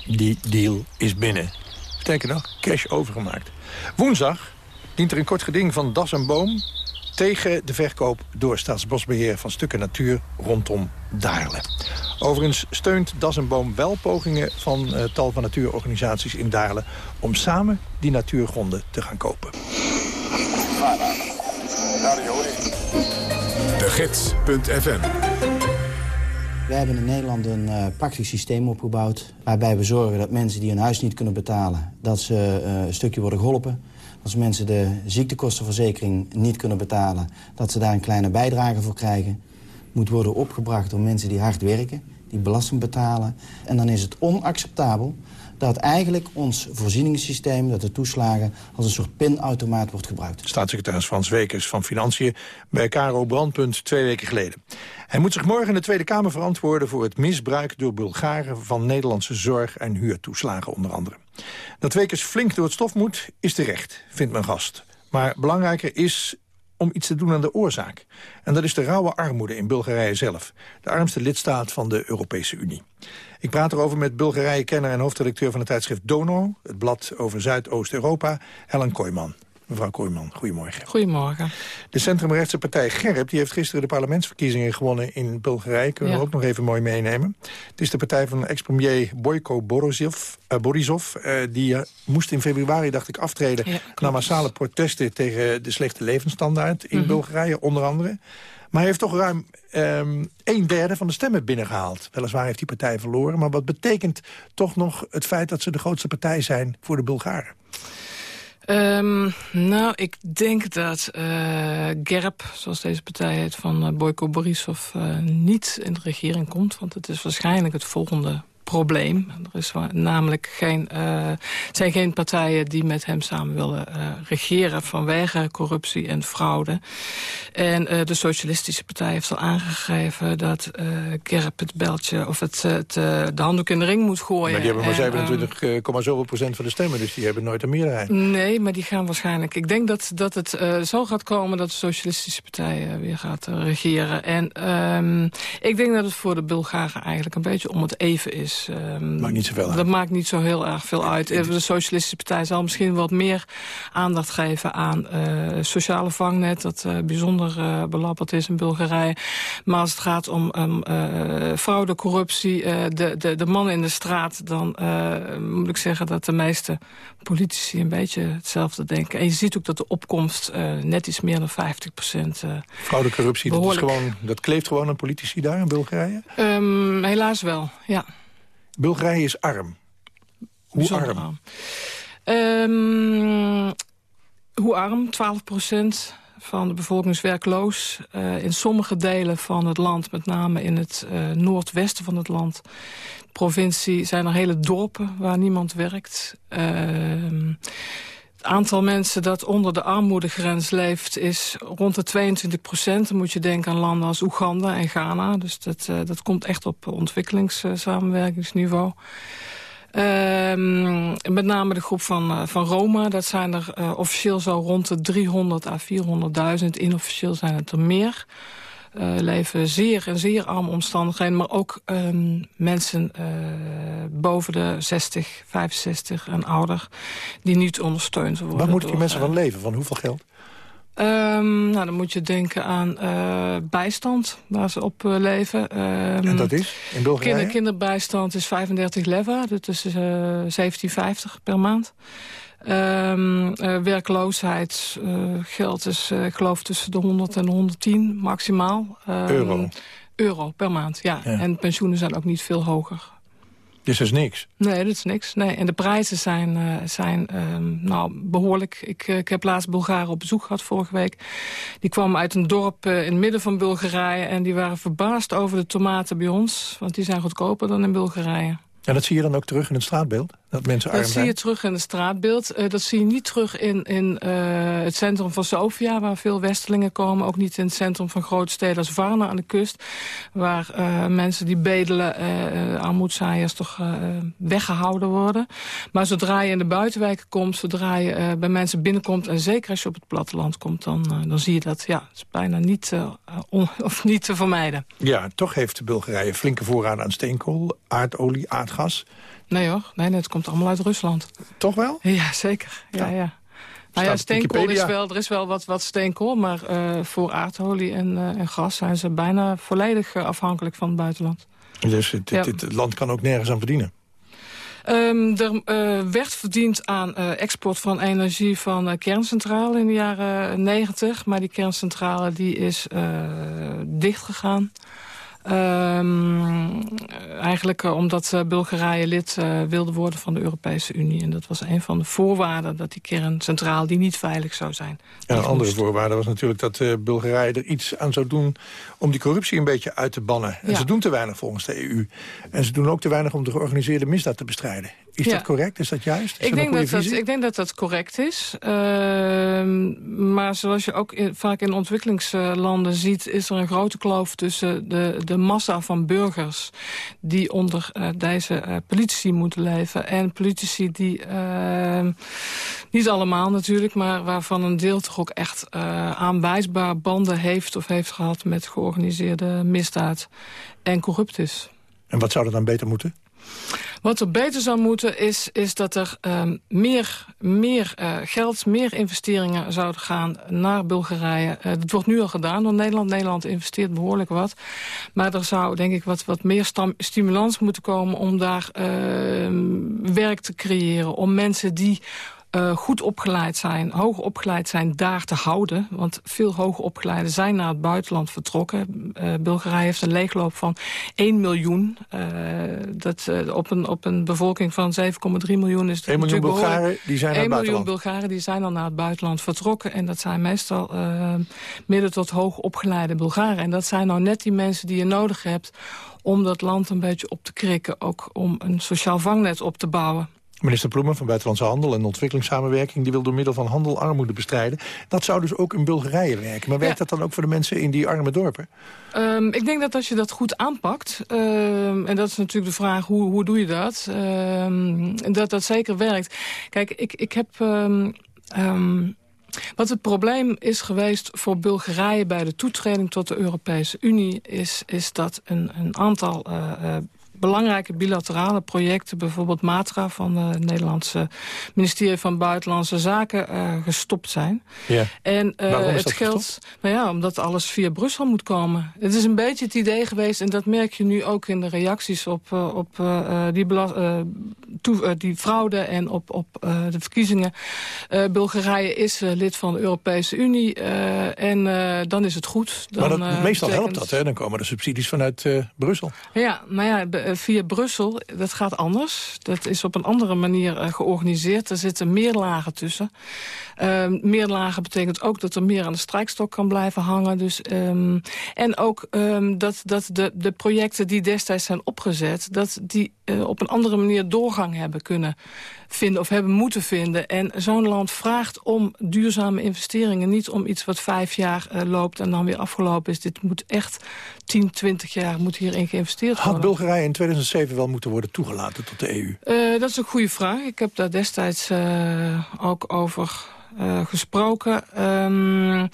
Die deal is binnen. Sterker nog, cash overgemaakt. Woensdag dient er een kort geding van Das en Boom... tegen de verkoop door Staatsbosbeheer van stukken natuur rondom Daarle. Overigens steunt Das en Boom wel pogingen van uh, tal van natuurorganisaties in Daarle... om samen die natuurgronden te gaan kopen. De Gids.fm we hebben in Nederland een uh, praktisch systeem opgebouwd... waarbij we zorgen dat mensen die hun huis niet kunnen betalen... dat ze uh, een stukje worden geholpen. Als mensen de ziektekostenverzekering niet kunnen betalen... dat ze daar een kleine bijdrage voor krijgen. Moet worden opgebracht door mensen die hard werken, die belasting betalen. En dan is het onacceptabel dat eigenlijk ons voorzieningssysteem, dat de toeslagen... als een soort pinautomaat wordt gebruikt. Staatssecretaris Frans Wekers van Financiën bij Caro Brandpunt twee weken geleden. Hij moet zich morgen in de Tweede Kamer verantwoorden... voor het misbruik door Bulgaren van Nederlandse zorg- en huurtoeslagen onder andere. Dat Wekers flink door het stof moet, is terecht, vindt mijn gast. Maar belangrijker is om iets te doen aan de oorzaak. En dat is de rauwe armoede in Bulgarije zelf. De armste lidstaat van de Europese Unie. Ik praat erover met Bulgarije-kenner en hoofdredacteur van het tijdschrift Dono... het blad over Zuidoost-Europa, Helen Kooijman. Mevrouw Kooijman, goedemorgen. Goedemorgen. De centrumrechtse partij Gerb die heeft gisteren de parlementsverkiezingen gewonnen in Bulgarije. Kunnen we ook nog even mooi meenemen. Het is de partij van ex-premier Boyko Borisov. eh, Borisov eh, die eh, moest in februari, dacht ik, aftreden... Ja, na massale protesten tegen de slechte levensstandaard in Mhm. Bulgarije, onder andere. Maar hij heeft toch ruim ehm, een derde van de stemmen binnengehaald. Weliswaar heeft die partij verloren. Maar wat betekent toch nog het feit dat ze de grootste partij zijn voor de Bulgaren? Ehm, nou, ik denk dat eh GERB, zoals deze partij heet, van eh, Boyko Borisov... eh, niet in de regering komt. Want het is waarschijnlijk het volgende probleem. Er is namelijk geen, eh, zijn geen partijen die met hem samen willen eh, regeren... vanwege corruptie en fraude. En eh, de Socialistische Partij heeft al aangegeven... dat GERB het beltje of het, het, de handdoek in de ring moet gooien. maar die hebben maar En, ehm, 27,7 zoveel procent van de stemmen. Dus die hebben nooit een meerderheid. Nee, maar die gaan waarschijnlijk... Ik denk dat, dat het zo gaat komen dat de Socialistische Partij weer gaat regeren. En ehm, ik denk dat het voor de Bulgaren eigenlijk een beetje om het even is. Ehm, Maakt niet zoveel uit. Dat maakt niet zo heel erg veel uit. Eh, De Socialistische Partij zal misschien wat meer aandacht geven aan eh, sociale vangnet... dat eh, bijzonder eh, belabberd is in Bulgarije. Maar als het gaat om um, fraude, corruptie, de, de, de mannen in de straat... dan moet ik zeggen dat de meeste politici een beetje hetzelfde denken. En je ziet ook dat de opkomst net iets meer dan 50 procent... Fraude, corruptie, dat, is gewoon, dat kleeft gewoon aan politici daar in Bulgarije. Ehm, helaas wel, ja. Bulgarije is arm. Hoe Bijzonder arm? Ehm, hoe arm? 12 procent van de bevolking is werkloos. Eh, in sommige delen van het land, met name in het eh, noordwesten van het land... provincie, zijn er hele dorpen waar niemand werkt. Ehm, het aantal mensen dat onder de armoedegrens leeft is rond de 22 procent. Dan moet je denken aan landen als Oeganda en Ghana. Dus dat, eh, dat komt echt op ontwikkelingssamenwerkingsniveau. Ehm, met name de groep van, uh, van Roma. Dat zijn er uh, officieel zo rond de 300 à 400.000. Inofficieel zijn het er meer. Uh, leven zeer en zeer arme omstandigheden. Maar ook um, mensen boven de 60, 65 en ouder... die niet ondersteund worden. Waar moeten die mensen van leven? Van hoeveel geld? Um, nou, dan moet je denken aan uh, bijstand, waar ze op uh, leven. Um, en dat is in Bulgarije? Kinder, kinderbijstand is 35 leva, dat is uh, 17,50 per maand. Um, werkloosheidsgeld is, ik geloof, tussen de 100 en de 110 maximaal. euro? Euro per maand, ja. ja. En pensioenen zijn ook niet veel hoger. Dus dat is niks? Nee, dat is niks. Nee. En de prijzen zijn, uh, zijn um, nou, behoorlijk. Ik, uh, ik heb laatst Bulgaren op bezoek gehad vorige week. Die kwamen uit een dorp uh, in het midden van Bulgarije... en die waren verbaasd over de tomaten bij ons. Want die zijn goedkoper dan in Bulgarije. En dat zie je dan ook terug in het straatbeeld? Dat mensen dat zie je terug in het straatbeeld. Uh, dat zie je niet terug in, in uh, het centrum van Sofia, waar veel Westelingen komen. Ook niet in het centrum van grote steden als Varna aan de kust. Waar uh, mensen die bedelen, armoedzaaiers, toch weggehouden worden. Maar zodra je in de buitenwijken komt, zodra je bij mensen binnenkomt... en zeker als je op het platteland komt, dan, dan zie je dat. Ja, het is bijna niet, on, of niet te vermijden. Ja, toch heeft Bulgarije flinke voorraden aan steenkool, aardolie, aardgas... Nee hoor, nee, het komt allemaal uit Rusland. Toch wel? Ja, zeker. Ja, ja. ja. Nou ja, steenkool is wel, er is wel wat, wat steenkool, maar uh, voor aardolie en, uh, en, gas zijn ze bijna volledig uh, afhankelijk van het buitenland. Dus ja. het, het, land kan ook nergens aan verdienen? Um, er werd verdiend aan export van energie van kerncentrale in de jaren 90, maar die kerncentrale die is dichtgegaan. Um, eigenlijk uh, omdat uh, Bulgarije lid wilde worden van de Europese Unie. En dat was een van de voorwaarden dat die kerncentraal die niet veilig zou zijn. Ja, een andere voorwaarde was natuurlijk dat Bulgarije er iets aan zou doen... om die corruptie een beetje uit te bannen. En ja. ze doen te weinig volgens de EU. En ze doen ook te weinig om de georganiseerde misdaad te bestrijden. Is ja. dat correct? Is dat juist? Is ik, denk dat dat, ik denk dat dat correct is. Uh, maar zoals je ook in, vaak in ontwikkelingslanden ziet... is er een grote kloof tussen de, de massa van burgers... die onder uh, deze uh, politici moeten leven. En politici die, ehm, niet allemaal natuurlijk... maar waarvan een deel toch ook echt eh, aanwijsbaar banden heeft... of heeft gehad met georganiseerde misdaad en corrupt is. En wat zou er dan beter moeten? Wat er beter zou moeten is, is dat er um, meer, meer uh, geld, meer investeringen zouden gaan naar Bulgarije. Uh, dat wordt nu al gedaan door Nederland. Nederland investeert behoorlijk wat. Maar er zou denk ik wat, wat meer stimulans moeten komen om daar uh, werk te creëren. Om mensen die uh, goed opgeleid zijn, hoog opgeleid zijn, daar te houden. Want veel hoogopgeleiden zijn naar het buitenland vertrokken. Uh, Bulgarije heeft een leegloop van 1 miljoen. Uh, dat, op, een, op een bevolking van 7,3 miljoen is 1 miljoen Bulgaren die zijn naar het buitenland. 1 miljoen Bulgaren die zijn al naar het buitenland vertrokken. En dat zijn meestal midden tot hoog opgeleide Bulgaren. En dat zijn nou net die mensen die je nodig hebt om dat land een beetje op te krikken. Ook om een sociaal vangnet op te bouwen. Minister Ploemen van Buitenlandse Handel en Ontwikkelingssamenwerking... die wil door middel van handel armoede bestrijden. Dat zou dus ook in Bulgarije werken. Maar werkt ja. dat dan ook voor de mensen in die arme dorpen? Um, ik denk dat als je dat goed aanpakt... Um, en dat is natuurlijk de vraag, hoe, hoe doe je dat? Um, dat dat zeker werkt. Kijk, ik, ik heb... Wat het probleem is geweest voor Bulgarije bij de toetreding tot de Europese Unie... is, is dat een, een aantal uh, uh, belangrijke bilaterale projecten... bijvoorbeeld Matra van het Nederlandse ministerie van Buitenlandse Zaken... Uh, gestopt zijn. Ja. En Waarom is het gestopt? nou ja, omdat alles via Brussel moet komen. Het is een beetje het idee geweest, en dat merk je nu ook in de reacties op, op die, toe, die fraude en op, op de verkiezingen. Bulgarije is lid van de Europese Unie en dan is het goed. Dan, maar dat, meestal helpt dat, hè? Dan komen de subsidies vanuit Brussel. Ja, maar ja, via Brussel, dat gaat anders. Dat is op een andere manier georganiseerd. Er zitten meer lagen tussen. Uh, meer lagen betekent ook dat er meer aan de strijkstok kan blijven hangen. Dus, um, en ook um, dat, dat de, de projecten die destijds zijn opgezet... dat die eh, op een andere manier doorgang hebben kunnen vinden of hebben moeten vinden. En zo'n land vraagt om duurzame investeringen. Niet om iets wat vijf jaar uh, loopt en dan weer afgelopen is. Dit moet echt 10, 20 jaar moet hierin geïnvesteerd worden. Had Bulgarije in 2007 wel moeten worden toegelaten tot de EU? Uh, dat is een goede vraag. Ik heb daar destijds ook over uh, gesproken. Um,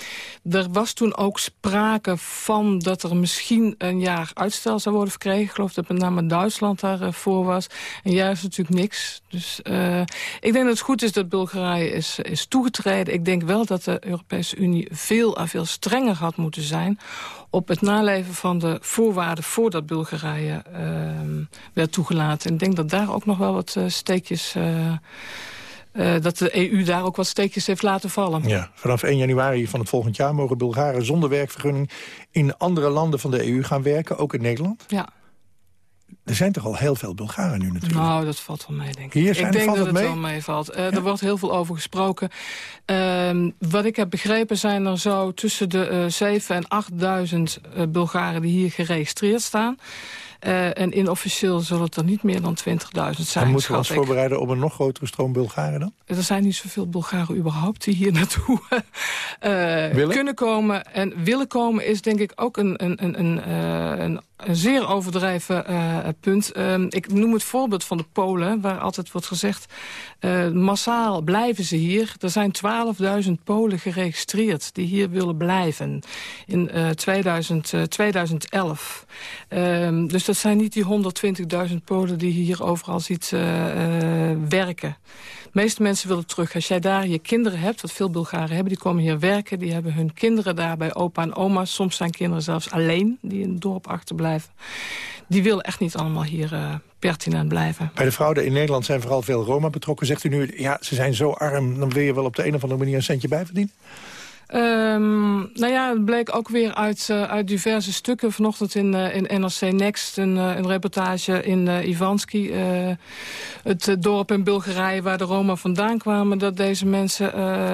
er was toen ook sprake van dat er misschien een jaar uitstel zou worden verkregen. Ik geloof dat met name Duitsland daarvoor was. En juist natuurlijk niks. Dus uh, ik denk dat het goed is dat Bulgarije is, is toegetreden. Ik denk wel dat de Europese Unie veel en veel strenger had moeten zijn op het naleven van de voorwaarden voordat Bulgarije uh, werd toegelaten. En ik denk dat daar ook nog wel wat steekjes... Uh, uh, dat de EU daar ook wat steekjes heeft laten vallen. Ja, vanaf 1 januari van het volgend jaar mogen Bulgaren zonder werkvergunning in andere landen van de EU gaan werken, ook in Nederland? Ja. Er zijn toch al heel veel Bulgaren nu natuurlijk? Nou, dat valt wel mee, denk ik. Hier zijn, ik denk dat het mee? wel meevalt. Uh, ja. Er wordt heel veel over gesproken. Uh, wat ik heb begrepen zijn er zo tussen de uh, 7.000 en 8.000 Bulgaren die hier geregistreerd staan. Uh, en inofficieel zullen het er niet meer dan 20.000 zijn. En moeten we ons voorbereiden op een nog grotere stroom Bulgaren dan? Er zijn niet zoveel Bulgaren überhaupt die hier naartoe uh, kunnen komen. En willen komen is denk ik ook een, een, een, een, uh, een een zeer overdreven uh, punt. Uh, ik noem het voorbeeld van de Polen, waar altijd wordt gezegd... Massaal blijven ze hier. Er zijn 12.000 Polen geregistreerd die hier willen blijven in 2000, 2011. Ehm, dus dat zijn niet die 120.000 Polen die hier overal ziet werken. De meeste mensen willen terug. Als jij daar je kinderen hebt, wat veel Bulgaren hebben... die komen hier werken, die hebben hun kinderen daar bij opa en oma. Soms zijn kinderen zelfs alleen, die in het dorp achterblijven. Die willen echt niet allemaal hier uh, pertinent blijven. Bij de fraude in Nederland zijn vooral veel Roma betrokken. Zegt u nu, ja, ze zijn zo arm, dan wil je wel op de een of andere manier een centje bijverdienen? Um, nou ja, het bleek ook weer uit, uh, uit diverse stukken. Vanochtend in, uh, in NRC Next een, uh, een reportage in Ivanski. het dorp in Bulgarije waar de Roma vandaan kwamen. Dat deze mensen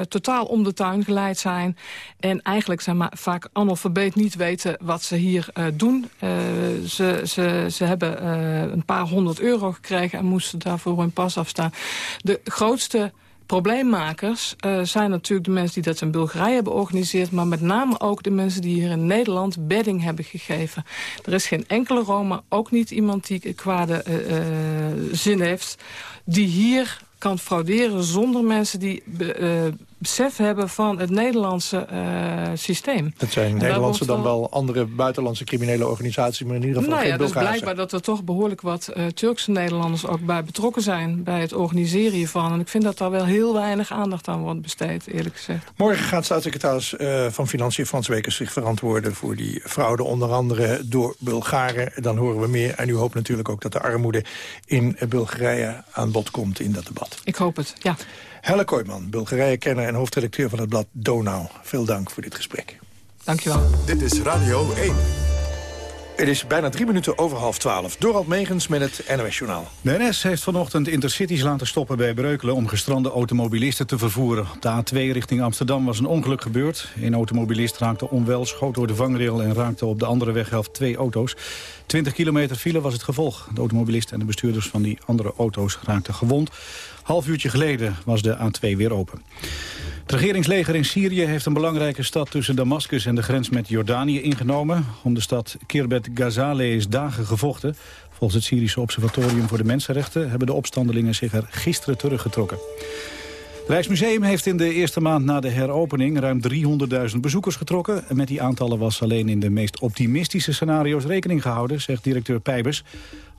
totaal om de tuin geleid zijn. En eigenlijk zijn maar vaak analfabeet niet weten wat ze hier doen. ze, ze, ze hebben een paar honderd euro gekregen en moesten daarvoor hun pas afstaan. De grootste probleemmakers uh, zijn natuurlijk de mensen die dat in Bulgarije hebben georganiseerd... maar met name ook de mensen die hier in Nederland bedding hebben gegeven. Er is geen enkele Roma, ook niet iemand die kwade uh, uh, zin heeft... die hier kan frauderen zonder mensen die besef hebben van het Nederlandse uh, systeem. Dat zijn Nederlandse dan wel andere buitenlandse criminele organisaties, maar in ieder geval nou ja. Het is blijkbaar dat er toch behoorlijk wat uh, Turkse Nederlanders ook bij betrokken zijn bij het organiseren hiervan. En ik vind dat daar wel heel weinig aandacht aan wordt besteed, eerlijk gezegd. Morgen gaat staatssecretaris uh, van Financiën Frans Wekers zich verantwoorden voor die fraude, onder andere door Bulgaren. Dan horen we meer. En u hoopt natuurlijk ook dat de armoede in Bulgarije aan bod komt in dat debat. Ik hoop het, ja. Helle Kooijman, Bulgarije-kenner en hoofdredacteur van het blad Donau. Veel dank voor dit gesprek. Dank je wel. Dit is Radio 1. Het is bijna drie minuten over half twaalf. Dorald Megens met het NOS-journaal. De NS heeft vanochtend intercities laten stoppen bij Breukelen... om gestrande automobilisten te vervoeren. Op de A2 richting Amsterdam was een ongeluk gebeurd. Een automobilist raakte onwel, schoot door de vangrail... en raakte op de andere weghelft twee auto's. 20 kilometer file was het gevolg. De automobilist en de bestuurders van die andere auto's raakten gewond. Half uurtje geleden was de A2 weer open. Het regeringsleger in Syrië heeft een belangrijke stad tussen Damascus en de grens met Jordanië ingenomen. Om de stad Kirbet Ghazaleh is dagen gevochten. Volgens het Syrische Observatorium voor de Mensenrechten hebben de opstandelingen zich er gisteren teruggetrokken. Het Rijksmuseum heeft in de eerste maand na de heropening ruim 300.000 bezoekers getrokken. En met die aantallen was alleen in de meest optimistische scenario's rekening gehouden, zegt directeur Pijbers.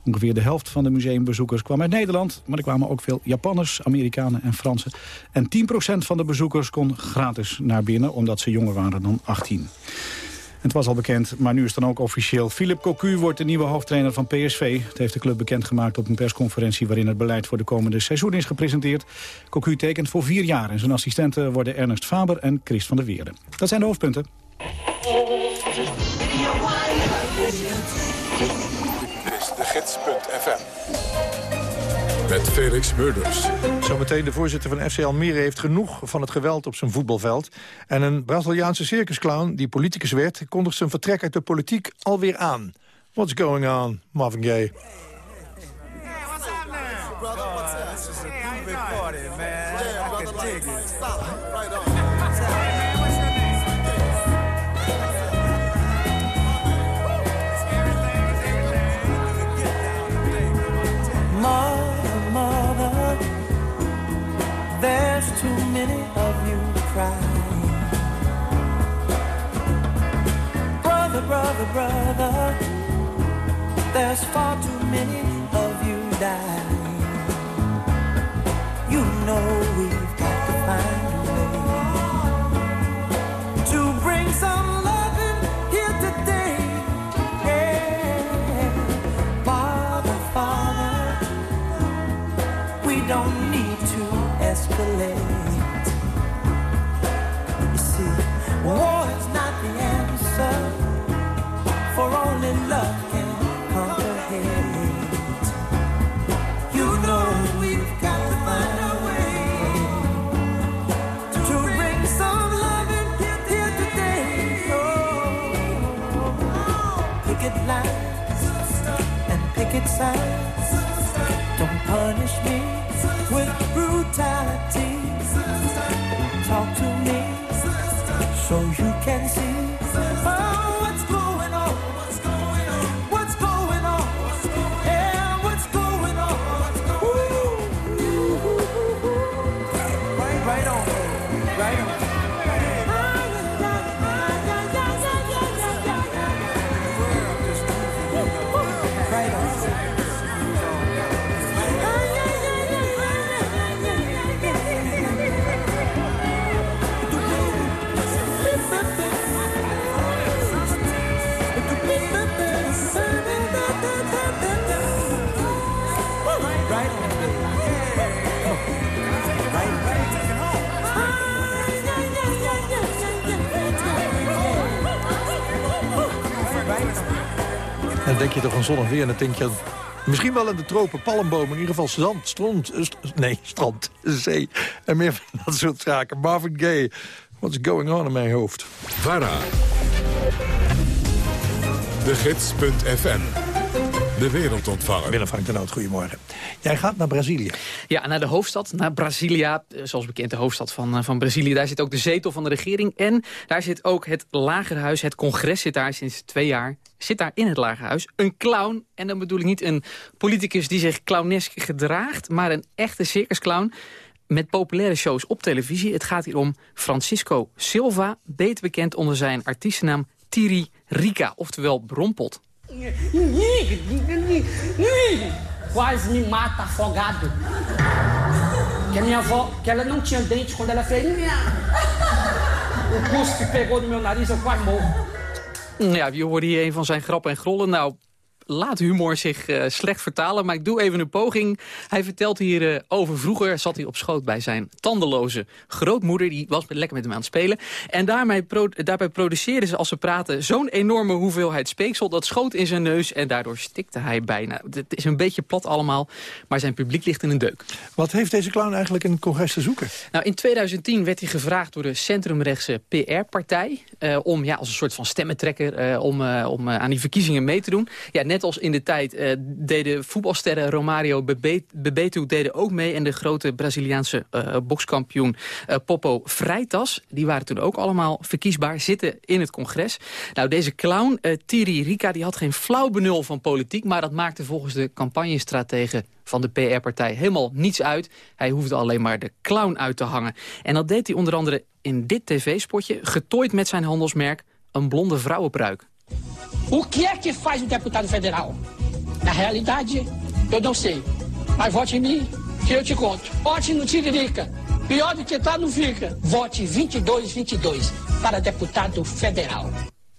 Ongeveer de helft van de museumbezoekers kwam uit Nederland... maar er kwamen ook veel Japanners, Amerikanen en Fransen. En 10% van de bezoekers kon gratis naar binnen... omdat ze jonger waren dan 18. Het was al bekend, maar nu is dan ook officieel. Philip Cocu wordt de nieuwe hoofdtrainer van PSV. Het heeft de club bekendgemaakt op een persconferentie... waarin het beleid voor de komende seizoen is gepresenteerd. Cocu tekent voor vier jaar en zijn assistenten worden Ernest Faber en Chris van der Weerde. Dat zijn de hoofdpunten. gids.fm. Met Felix Murders. Zometeen de voorzitter van FC Almere heeft genoeg van het geweld op zijn voetbalveld. En een Braziliaanse circusclown die politicus werd... kondigt zijn vertrek uit de politiek alweer aan. What's going on, Marvin Gaye? brother. What's up? This brother, there's far too many of you dying. Picket lines and picket signs. Don't punish me with brutality. Talk to me so you can see En denk je toch aan zonnig weer en dan denk je aan... Misschien wel in de tropen, palmbomen, in ieder geval zand, strand, eh, nee, strand, zee en meer van dat soort zaken. Marvin Gaye, what's going on in mijn hoofd? VARA. De Gids.fm. De wereldontvanger. Willem Frank de Noot, goedemorgen. Jij gaat naar Brazilië. Ja, naar de hoofdstad, naar Brasilia. eh, Zoals bekend de hoofdstad van, eh, van Brazilië. Daar zit ook de zetel van de regering. En daar zit ook het lagerhuis. Het congres zit daar sinds twee jaar. Zit daar in het lagerhuis een clown. En dan bedoel ik niet een politicus die zich clownesk gedraagt... maar een echte circusclown met populaire shows op televisie. Het gaat hier om Francisco Silva, beter bekend onder zijn artiestennaam Tiri Rica, oftewel Brompot. Quase me mata afogado. Que a minha avó, que ela não tinha dente quando ela fez. O cuspe pegou no meu nariz, eu quase morro. Ja, je hoorde een van zijn grappen en grollen. Nou, laat humor zich eh, slecht vertalen, maar ik doe even een poging. Hij vertelt hier eh, over vroeger, zat hij op schoot bij zijn tandeloze grootmoeder. Die was met- lekker met hem aan het spelen. En daarmee pro daarbij produceerden ze, als ze praten, zo'n enorme hoeveelheid speeksel. Dat schoot in zijn neus en daardoor stikte hij bijna. Het is een beetje plat allemaal, maar zijn publiek ligt in een deuk. Wat heeft deze clown eigenlijk in het congres te zoeken? Nou, in 2010 werd hij gevraagd door de centrumrechtse PR-partij... eh, om ja, als een soort van stemmentrekker om, om aan die verkiezingen mee te doen. Ja, net als in de tijd eh, deden voetbalsterren Romario Bebe- Bebeto deden ook mee... en de grote Braziliaanse eh, bokskampioen eh, Popo Freitas... die waren toen ook allemaal verkiesbaar, zitten in het congres. Nou, deze clown, Thierry Rica, die had geen flauw benul van politiek... maar dat maakte volgens de campagnestrategen van de PR-partij helemaal niets uit. Hij hoefde alleen maar de clown uit te hangen. En dat deed hij onder andere in dit tv-spotje... getooid met zijn handelsmerk een blonde vrouwenpruik. O que é que faz um deputado federal? Na realidade, eu não sei. Mas vote em mim, que eu te conto. Vote no Tiririca. Pior do que tá, não fica. Vote 2222 para deputado federal.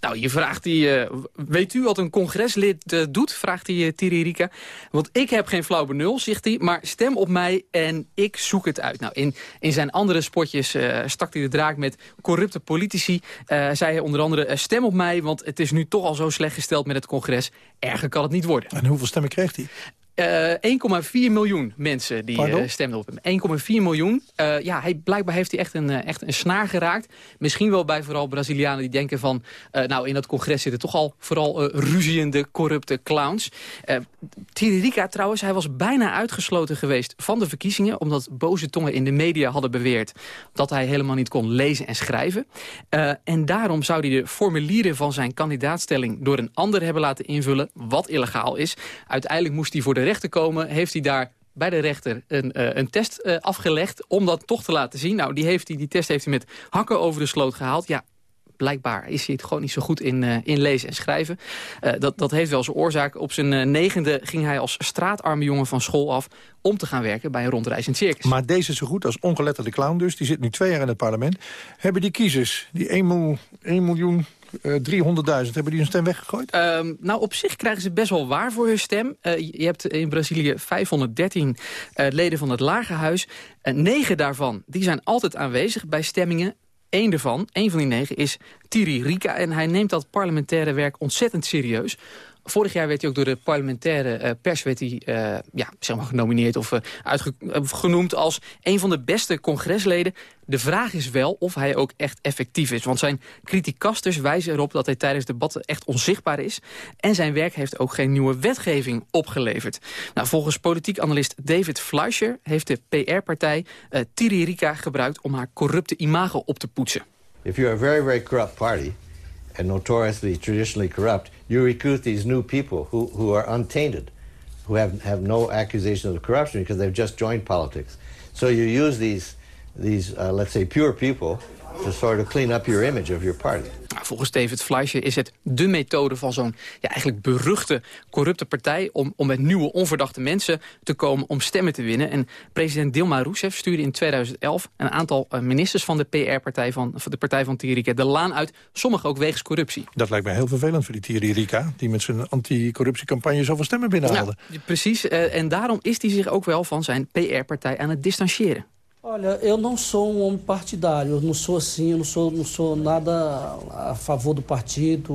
Nou, je vraagt die, eh, weet u wat een congreslid eh, doet? Vraagt hij uh, Thierry Rica. Want ik heb geen flauw benul, zegt hij, maar stem op mij en ik zoek het uit. Nou, in, in zijn andere spotjes eh, stak hij de draak met corrupte politici. Eh, zei hij onder andere, eh, stem op mij, want het is nu toch al zo slecht gesteld met het congres. Erger kan het niet worden. En hoeveel stemmen kreeg hij? Uh, 1,4 miljoen mensen die uh, stemden op hem. 1,4 miljoen. Uh, ja, hij, blijkbaar heeft hij echt een, echt een snaar geraakt. Misschien wel bij vooral Brazilianen die denken van... nou, in dat congres zitten toch al vooral ruziende, corrupte clowns. Tiririca trouwens, hij was bijna uitgesloten geweest van de verkiezingen... omdat boze tongen in de media hadden beweerd... dat hij helemaal niet kon lezen en schrijven. en daarom zou hij de formulieren van zijn kandidaatstelling... door een ander hebben laten invullen, wat illegaal is. Uiteindelijk moest hij voor de rechter komen, heeft hij daar bij de rechter een, uh, een test uh, afgelegd om dat toch te laten zien. Nou, die, heeft hij, die test heeft hij met hakken over de sloot gehaald. Ja, blijkbaar is hij het gewoon niet zo goed in, uh, in lezen en schrijven. Dat, dat heeft wel zijn oorzaak. Op zijn negende ging hij als straatarme jongen van school af... om te gaan werken bij een rondreizend circus. Maar deze zo goed als ongeletterde clown dus. Die zit nu twee jaar in het parlement. Hebben die kiezers, die 1, mil, 1 miljoen... Uh, 300.000, hebben die hun stem weggegooid? Um, nou, op zich krijgen ze best wel waar voor hun stem. Uh, je hebt in Brazilië 513 uh, leden van het Lagerhuis. negen daarvan die zijn altijd aanwezig bij stemmingen. Eén daarvan, één van die negen, is Thierry Rika. En hij neemt dat parlementaire werk ontzettend serieus. Vorig jaar werd hij ook door de parlementaire uh, pers werd hij, uh, ja, zeg maar genomineerd of uh, uitgenoemd als een van de beste congresleden. De vraag is wel of hij ook echt effectief is. Want zijn criticasters wijzen erop dat hij tijdens debatten echt onzichtbaar is. En zijn werk heeft ook geen nieuwe wetgeving opgeleverd. Nou, volgens politiek analist David Fleischer heeft de PR-partij uh, Tiririca gebruikt om haar corrupte imago op te poetsen. If you're a very, very corrupt party and notoriously traditionally corrupt, you recruit these new people who, who are untainted, who have, have no accusation of corruption because they've just joined politics. So you use these, these uh, let's say, pure people to sort of clean up your image of your party. Nou, volgens David Fleischer is het de methode van zo'n ja, eigenlijk beruchte, corrupte partij... Om, om met nieuwe, onverdachte mensen te komen om stemmen te winnen. En president Dilma Rousseff stuurde in 2011 een aantal uh, ministers van de PR-partij van, van de partij van Tiririca de laan uit. Sommigen ook wegens corruptie. Dat lijkt mij heel vervelend voor die Tiririca... die met zijn anticorruptiecampagne zoveel stemmen binnenhaalde. Ja, precies, uh, en daarom is hij zich ook wel van zijn PR-partij aan het distancieren. Olha, eu não sou um homem partidário, eu não sou assim, eu não sou, não sou nada a favor do partido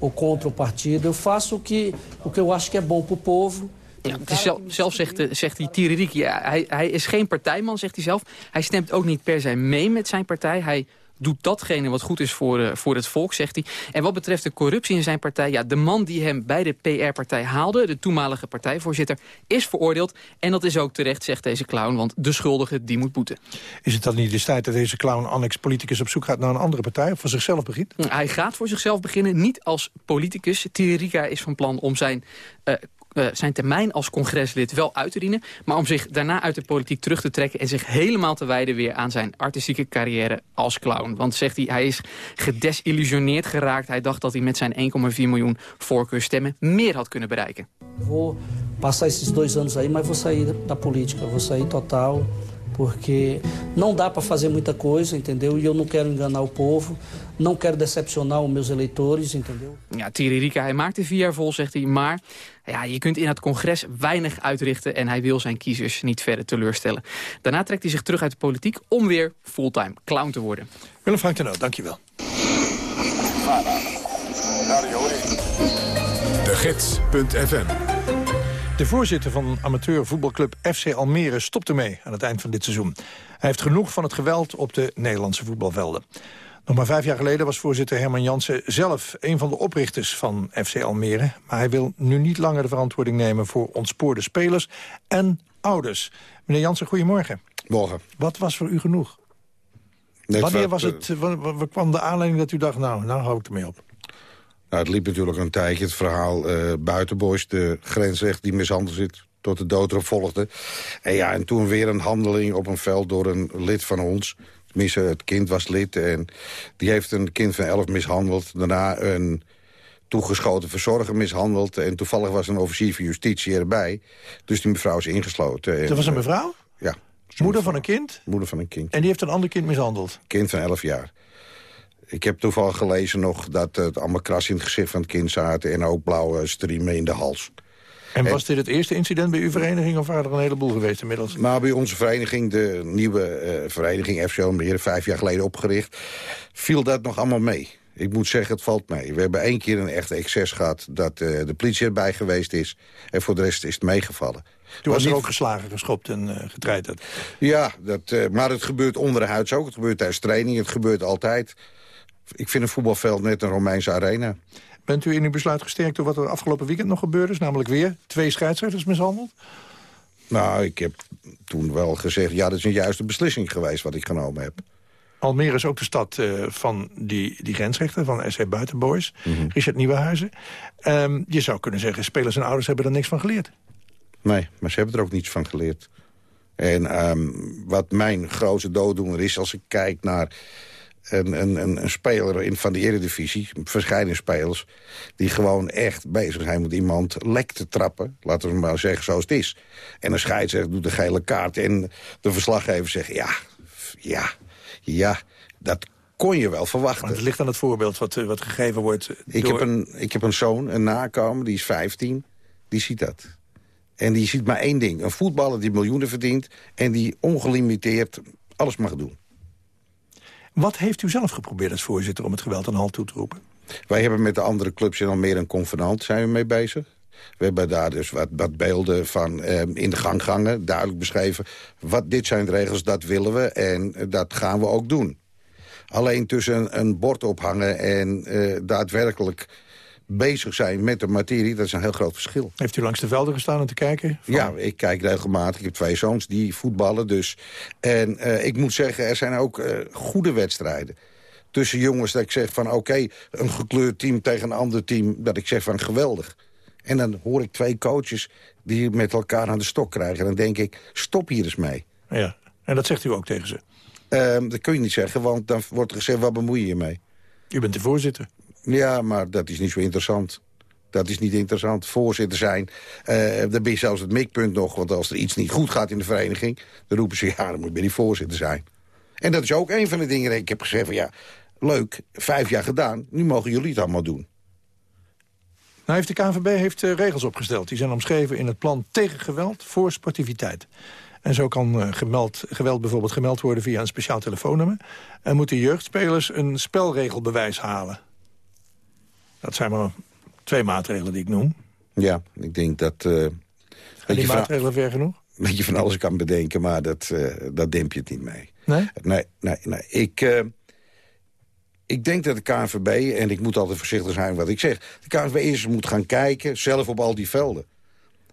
ou contra o partido. Eu faço o que, o que eu acho que é bom para o povo. Ja, het is zelf, zelf zegt, zegt die Tiririki, ja, hij, hij is geen partijman, zegt hij zelf. Hij stemt ook niet per se mee met zijn partij. Hij doet datgene wat goed is voor, uh, voor het volk, zegt hij. En wat betreft de corruptie in zijn partij... ja, de man die hem bij de PR-partij haalde, de toenmalige partijvoorzitter... is veroordeeld. En dat is ook terecht, zegt deze clown, want de schuldige die moet boeten. Is het dan niet de tijd dat deze clown annex-politicus op zoek gaat naar een andere partij... of voor zichzelf begint? Hij gaat voor zichzelf beginnen, niet als politicus. Tiririca is van plan om zijn uh, uh, zijn termijn als congreslid wel uit te dienen... maar om zich daarna uit de politiek terug te trekken... en zich helemaal te wijden weer aan zijn artistieke carrière als clown. Want zegt hij, hij is gedesillusioneerd geraakt. Hij dacht dat hij met zijn 1,4 miljoen voorkeurstemmen meer had kunnen bereiken. Vou passar esses dois anos aí, maar vou sair da política. Vou sair total porque não dá para fazer muita coisa, entendeu? E eu não quero enganar o povo, não quero decepcionar os meus eleitores, entendeu? Ja, Tiririca, hij maakt er vier jaar vol, zegt hij, maar ja, je kunt in het congres weinig uitrichten en hij wil zijn kiezers niet verder teleurstellen. Daarna trekt hij zich terug uit de politiek om weer fulltime clown te worden. Willem Frank Tenno, dankjewel. De Gids.fm de voorzitter van amateurvoetbalclub FC Almere stopt ermee aan het eind van dit seizoen. Hij heeft genoeg van het geweld op de Nederlandse voetbalvelden. Nog maar vijf jaar geleden was voorzitter Herman Jansen zelf een van de oprichters van FC Almere. Maar hij wil nu niet langer de verantwoording nemen voor ontspoorde spelers en ouders. Meneer Jansen, goedemorgen. Morgen. Wat was voor u genoeg? Net Wanneer was het, waar kwam de aanleiding dat u dacht, nou, nou hou ik ermee op? Nou, het liep natuurlijk een tijdje, het verhaal uh, Buitenboys, de grensrecht die mishandeld zit tot de dood erop volgde. En ja, en toen weer een handeling op een veld door een lid van ons. Tenminste, het kind was lid en die heeft een kind van elf mishandeld. Daarna een toegeschoten verzorger mishandeld. En toevallig was een officier van justitie erbij. Dus die mevrouw is ingesloten. Dat was een mevrouw? Ja. Moeder van een kind? Moeder van een kind. En die heeft een ander kind mishandeld? Kind van elf jaar. Ik heb toevallig gelezen nog dat het allemaal kras in het gezicht van het kind zaten... en ook blauwe striemen in de hals. En was dit het eerste incident bij uw vereniging of waren er een heleboel geweest inmiddels? Maar bij onze vereniging, de nieuwe uh, vereniging FC Almere, vijf jaar geleden opgericht, viel dat nog allemaal mee. Ik moet zeggen, het valt mee. We hebben één keer een echt excess gehad dat eh, de politie erbij geweest is. En voor de rest is het meegevallen. Toen was er niet- ook geslagen, geschopt en uh, getreiterd. Ja, dat, maar het gebeurt onderhuids ook. Het gebeurt tijdens training, het gebeurt altijd. Ik vind een voetbalveld net een Romeinse arena. Bent u in uw besluit gesterkt door wat er afgelopen weekend nog gebeurd is? Namelijk weer twee scheidsrechters mishandeld? Nou, ik heb toen wel gezegd... ja, dat is een juiste beslissing geweest wat ik genomen heb. Almere is ook de stad uh, van die, die grensrechter, van SC Buitenboys. Mm -hmm. Richard Nieuwenhuizen. Um, je zou kunnen zeggen, spelers en ouders hebben er niks van geleerd. Nee, maar ze hebben er ook niets van geleerd. En um, wat mijn grootste dooddoener is, als ik kijk naar een, een, een speler in, van de Eredivisie... verschillende spelers, die gewoon echt bezig zijn met iemand lek te trappen. Laten we maar zeggen zoals het is. En een scheidsrechter doet een gele kaart en de verslaggever zegt... ja, ja, ja, dat kon je wel verwachten. Maar het ligt aan het voorbeeld wat, wat gegeven wordt. Door... Ik, heb een, ik heb een zoon, een nakomer, die is 15, die ziet dat. En die ziet maar één ding. Een voetballer die miljoenen verdient... en die ongelimiteerd alles mag doen. Wat heeft u zelf geprobeerd als voorzitter om het geweld aan halt toe te roepen? Wij hebben met de andere clubs in Almere een convenant zijn we mee bezig. We hebben daar dus wat, wat beelden van eh, in de gang gangen. Duidelijk beschreven. Wat, dit zijn de regels, dat willen we. En dat gaan we ook doen. Alleen tussen een, bord ophangen en uh, daadwerkelijk bezig zijn met de materie, dat is een heel groot verschil. Heeft u langs de velden gestaan om te kijken? Van... Ja, ik kijk regelmatig. Ik heb twee zoons die voetballen dus. En uh, ik moet zeggen, er zijn ook uh, goede wedstrijden. Tussen jongens dat ik zeg van oké, okay, een gekleurd team tegen een ander team... dat ik zeg van geweldig. En dan hoor ik twee coaches die met elkaar aan de stok krijgen. En dan denk ik, stop hier eens mee. Ja, en dat zegt u ook tegen ze? Uh, dat kun je niet zeggen, want dan wordt er gezegd, wat bemoei je je mee? U bent de voorzitter. Ja, maar dat is niet zo interessant. Dat is niet interessant. Voorzitter zijn, uh, dan ben je zelfs het mikpunt nog. Want als er iets niet goed gaat in de vereniging... dan roepen ze, ja, dan moet je die voorzitter zijn. En dat is ook een van de dingen. Ik heb gezegd van, ja, leuk, vijf jaar gedaan. Nu mogen jullie het allemaal doen. Nou heeft de KNVB heeft, uh, regels opgesteld. Die zijn omschreven in het plan tegen geweld voor sportiviteit. En zo kan uh, gemeld, geweld bijvoorbeeld gemeld worden via een speciaal telefoonnummer. En moeten jeugdspelers een spelregelbewijs halen. Dat zijn maar twee maatregelen die ik noem. Ja, ik denk dat... Uh, die maatregelen ver genoeg? Dat je van alles kan bedenken, maar dat, uh, dat demp je het niet mee. Nee? Nee, nee, nee. Ik, uh, ik denk dat de KNVB, en ik moet altijd voorzichtig zijn wat ik zeg... de KNVB eerst moet gaan kijken, zelf op al die velden.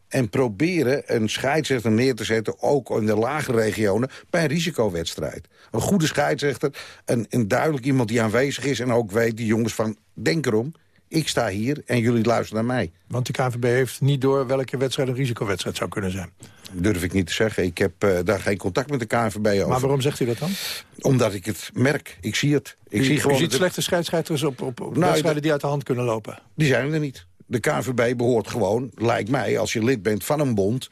En proberen een scheidsrechter neer te zetten, ook in de lage regionen... bij een risicowedstrijd. Een goede scheidsrechter, een, een duidelijk iemand die aanwezig is... en ook weet, die jongens van, denk erom, ik sta hier en jullie luisteren naar mij. Want de KNVB heeft niet door welke wedstrijd een risicowedstrijd zou kunnen zijn. Durf ik niet te zeggen. Ik heb uh, daar geen contact met de KNVB over. Maar waarom zegt u dat dan? Omdat ik het merk. Ik zie het. Ik u, zie gewoon u ziet slechte scheidsrechters op, op, op nou, wedstrijden die uit de hand kunnen lopen. Die zijn er niet. De KNVB behoort gewoon, lijkt mij, als je lid bent van een bond...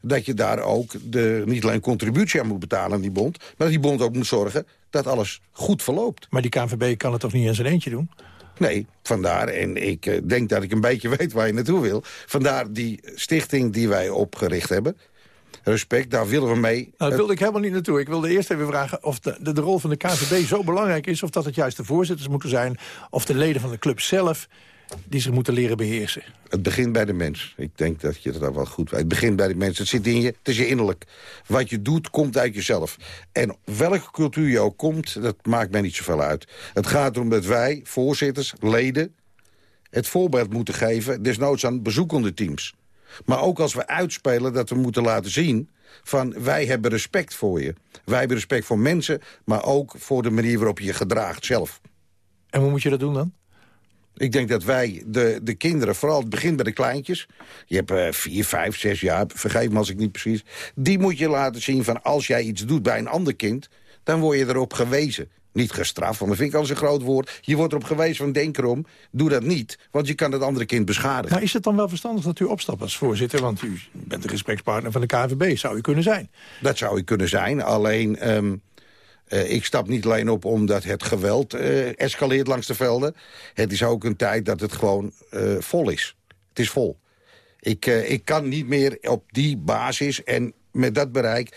dat je daar ook de, niet alleen contributie aan moet betalen aan die bond... maar dat die bond ook moet zorgen dat alles goed verloopt. Maar die KNVB kan het toch niet in zijn eentje doen? Nee, vandaar, en ik uh, denk dat ik een beetje weet waar je naartoe wil... vandaar die stichting die wij opgericht hebben... Respect, daar willen we mee. Nou, daar wilde ik helemaal niet naartoe. Ik wilde eerst even vragen of de, de, de rol van de KVB zo belangrijk is... of dat het juist de voorzitters moeten zijn... of de leden van de club zelf die zich moeten leren beheersen. Het begint bij de mens. Ik denk dat je dat wel goed weet. Het begint bij de mens. Het zit in je, het is je innerlijk. Wat je doet, komt uit jezelf. En welke cultuur je ook komt, dat maakt mij niet zoveel uit. Het gaat erom dat wij, voorzitters, leden... het voorbeeld moeten geven, desnoods aan bezoekende teams. Maar ook als we uitspelen, dat we moeten laten zien... van wij hebben respect voor je. Wij hebben respect voor mensen, maar ook voor de manier waarop je je gedraagt zelf. En hoe moet je dat doen dan? Ik denk dat wij, de, de kinderen, vooral het begin bij de kleintjes... je hebt uh, vier, vijf, zes jaar, vergeet me als ik niet precies... die moet je laten zien van als jij iets doet bij een ander kind... dan word je erop gewezen. Niet gestraft, want dat vind ik als een groot woord. Je wordt erop gewezen van denk erom, doe dat niet... want je kan het andere kind beschadigen. Maar is het dan wel verstandig dat u opstapt als voorzitter? Want u bent de gesprekspartner van de KVB, zou u kunnen zijn? Dat zou u kunnen zijn, alleen... Um, Uh, ik stap niet alleen op omdat het geweld uh, escaleert langs de velden. Het is ook een tijd dat het gewoon uh, vol is. Het is vol. Ik, ik kan niet meer op die basis en met dat bereik...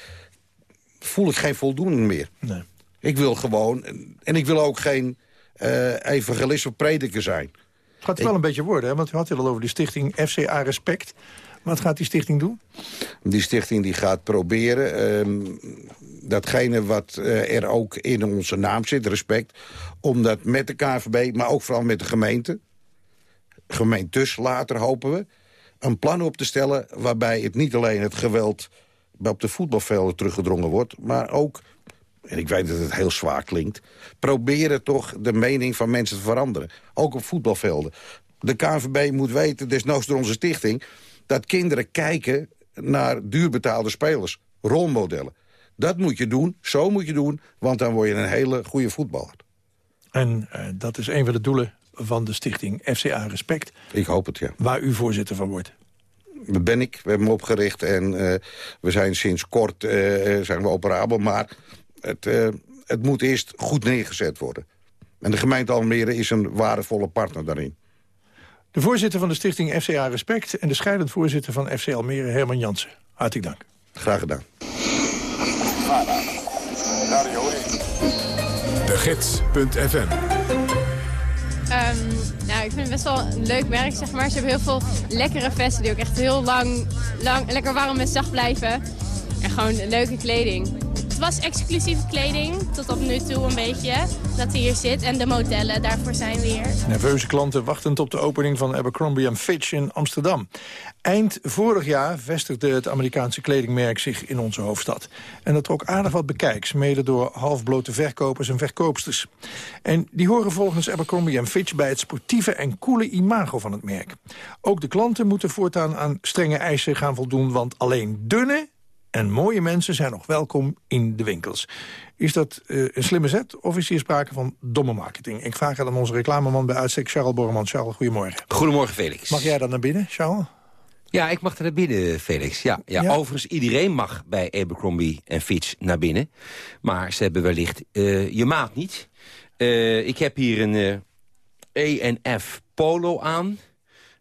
voel ik geen voldoening meer. Nee. Ik wil gewoon... En ik wil ook geen evangelist of prediker zijn. Het gaat wel een beetje worden, hè? want u had het al over die stichting FCA Respect. Wat gaat die stichting doen? Die stichting die gaat proberen uh, datgene wat uh, er ook in onze naam zit, respect... om dat met de KVB, maar ook vooral met de gemeente... gemeentes later hopen we... een plan op te stellen waarbij het niet alleen het geweld... op de voetbalvelden teruggedrongen wordt... maar ook, en ik weet dat het heel zwaar klinkt... proberen toch de mening van mensen te veranderen. Ook op voetbalvelden. De KVB moet weten, desnoods door onze stichting dat kinderen kijken naar duurbetaalde spelers. Rolmodellen. Dat moet je doen, zo moet je doen, want dan word je een hele goede voetballer. En uh, dat is een van de doelen van de stichting FCA Respect. Ik hoop het, ja. Waar u voorzitter van wordt. Dat ben ik. We hebben hem opgericht en uh, we zijn sinds kort uh, zijn we operabel. Maar het, het moet eerst goed neergezet worden. En de gemeente Almere is een waardevolle partner daarin. De voorzitter van de stichting FCA Respect... en de scheidend voorzitter van FC Almere, Herman Jansen. Hartelijk dank. Graag gedaan. De Gids.fm um, nou, ik vind het best wel een leuk merk, zeg maar. Ze hebben heel veel lekkere vesten die ook echt heel lang, lang lekker warm en zacht blijven. En gewoon leuke kleding was exclusieve kleding, tot op nu toe een beetje, dat hier zit. En de modellen, daarvoor zijn we hier. Nerveuze klanten wachtend op de opening van Abercrombie Fitch in Amsterdam. Eind vorig jaar vestigde het Amerikaanse kledingmerk zich in onze hoofdstad. En dat trok aardig wat bekijks, mede door halfblote verkopers en verkoopsters. En die horen volgens Abercrombie Fitch bij het sportieve en coole imago van het merk. Ook de klanten moeten voortaan aan strenge eisen gaan voldoen, want alleen dunne en mooie mensen zijn nog welkom in de winkels. Is dat uh, een slimme zet of is hier sprake van domme marketing? Ik vraag het aan onze reclameman bij uitstek, Charles Borreman. Charles, goedemorgen. Goedemorgen, Felix. Mag jij dan naar binnen, Charles? Ja, ik mag er naar binnen, Felix. Ja, ja, ja. Overigens, iedereen mag bij Abercrombie en Fitch naar binnen. Maar ze hebben wellicht uh, je maat niet. Uh, ik heb hier een E&F Polo aan.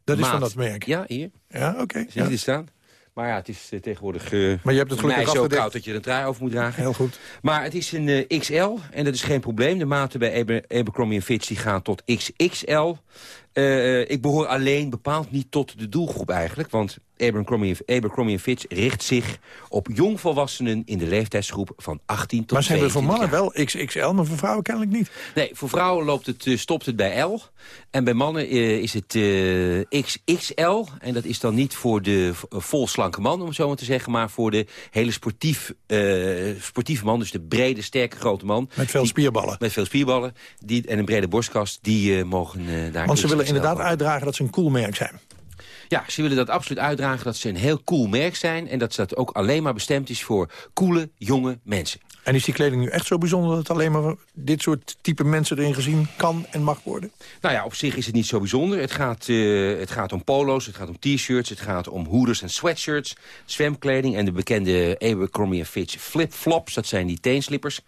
Dat is van dat merk? Ja, hier. Ja, oké. Okay, Zie je ja. staan? Maar ja, het is uh, tegenwoordig uh, maar je hebt het gelukkig zo koud dat je er een trui over moet dragen. Heel goed. Maar het is een uh, XL en dat is geen probleem. De maten bij Aber Abercrombie Fitch die gaan tot XXL. Ik behoor alleen bepaald niet tot de doelgroep eigenlijk. Want Abercrombie, Fitch richt zich op jongvolwassenen in de leeftijdsgroep van 18 tot Maar ze hebben voor mannen wel XXL, maar voor vrouwen kennelijk niet. Nee, voor vrouwen loopt het, stopt het bij L. En bij mannen uh, is het uh, XXL. En dat is dan niet voor de volslanke man, om het zo maar te zeggen... maar voor de hele sportief, sportieve man. Dus de brede, sterke, grote man. Met veel spierballen. Met veel spierballen. Die, en een brede borstkast, die mogen daar... Want ze willen inderdaad uitdragen dat ze een cool merk zijn. Ja, ze willen dat absoluut uitdragen dat ze een heel cool merk zijn... en dat dat ook alleen maar bestemd is voor coole, jonge mensen. En is die kleding nu echt zo bijzonder dat alleen maar dit soort type mensen erin gezien kan en mag worden? Nou ja, op zich is het niet zo bijzonder. Het gaat, uh, het gaat om polo's, het gaat om t-shirts, het gaat om hoeders en sweatshirts, zwemkleding en de bekende Abercrombie Fitch flip-flops, dat zijn die teenslippers.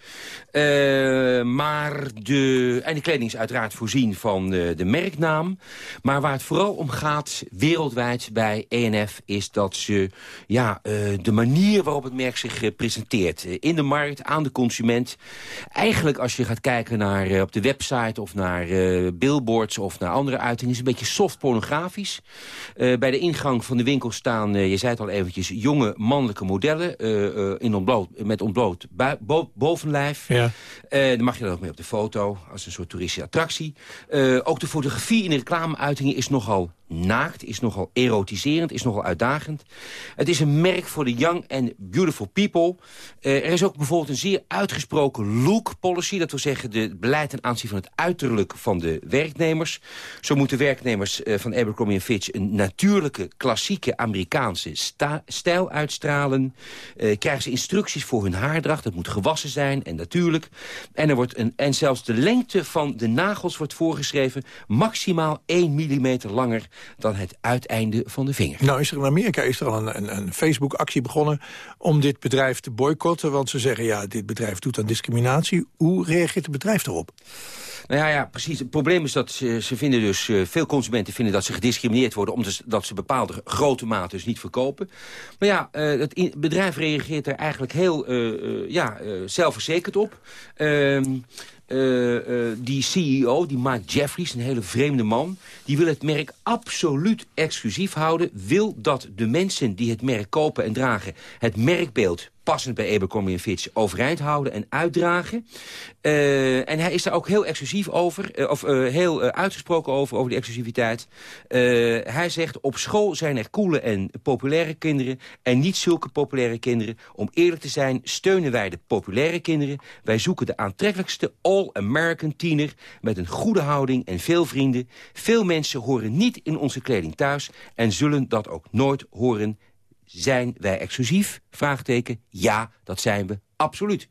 Uh, maar de, en de kleding is uiteraard voorzien van uh, de merknaam. Maar waar het vooral om gaat, wereldwijd bij ENF, is dat ze ja, de manier waarop het merk zich presenteert in de markt aan de consument. Eigenlijk als je gaat kijken naar uh, op de website of naar uh, billboards of naar andere uitingen... is een beetje soft pornografisch. Uh, bij de ingang van de winkel staan, je zei het al eventjes... jonge mannelijke modellen in ontbloot, met ontbloot bo bovenlijf. Ja. daar mag je dan ook mee op de foto als een soort toeristische attractie. ook de fotografie in de reclameuitingen is nogal naakt, is nogal erotiserend, is nogal uitdagend. Het is een merk voor de young and beautiful people. Er is ook bijvoorbeeld een zeer uitgesproken look policy. Dat wil zeggen de beleid ten aanzien van het uiterlijk van de werknemers. Zo moeten werknemers uh, van Abercrombie Fitch een natuurlijke, klassieke Amerikaanse stijl uitstralen. Uh, krijgen ze instructies voor hun haardracht. Dat moet gewassen zijn en natuurlijk. En, er wordt een, en zelfs de lengte van de nagels wordt voorgeschreven. Maximaal 1 mm langer dan het uiteinde van de vinger. Nou is er in Amerika is er al een, een, een Facebook-actie begonnen om dit bedrijf te boycotten. Want ze zeggen, ja, dit bedrijf doet aan discriminatie. Hoe reageert het bedrijf erop? Nou ja, ja, precies. Het probleem is dat ze, ze vinden dus... Uh, veel consumenten vinden dat ze gediscrimineerd worden... omdat ze bepaalde grote maten dus niet verkopen. Maar ja, uh, het bedrijf reageert er eigenlijk heel uh, ja, zelfverzekerd op. Ehm, eh, eh, die CEO, die Mike Jeffries, een hele vreemde man... die wil het merk absoluut exclusief houden. Wil dat de mensen die het merk kopen en dragen... het merkbeeld passend bij Abercrombie Fitch overeind houden en uitdragen. Uh, en hij is daar ook heel exclusief over, uh, of uh, heel uitgesproken over, over die exclusiviteit. hij zegt, op school zijn er coole en populaire kinderen en niet zulke populaire kinderen. Om eerlijk te zijn steunen wij de populaire kinderen. Wij zoeken de aantrekkelijkste all-American tiener met een goede houding en veel vrienden. Veel mensen horen niet in onze kleding thuis en zullen dat ook nooit horen zijn wij exclusief? Vraagteken. Ja, dat zijn we. Absoluut.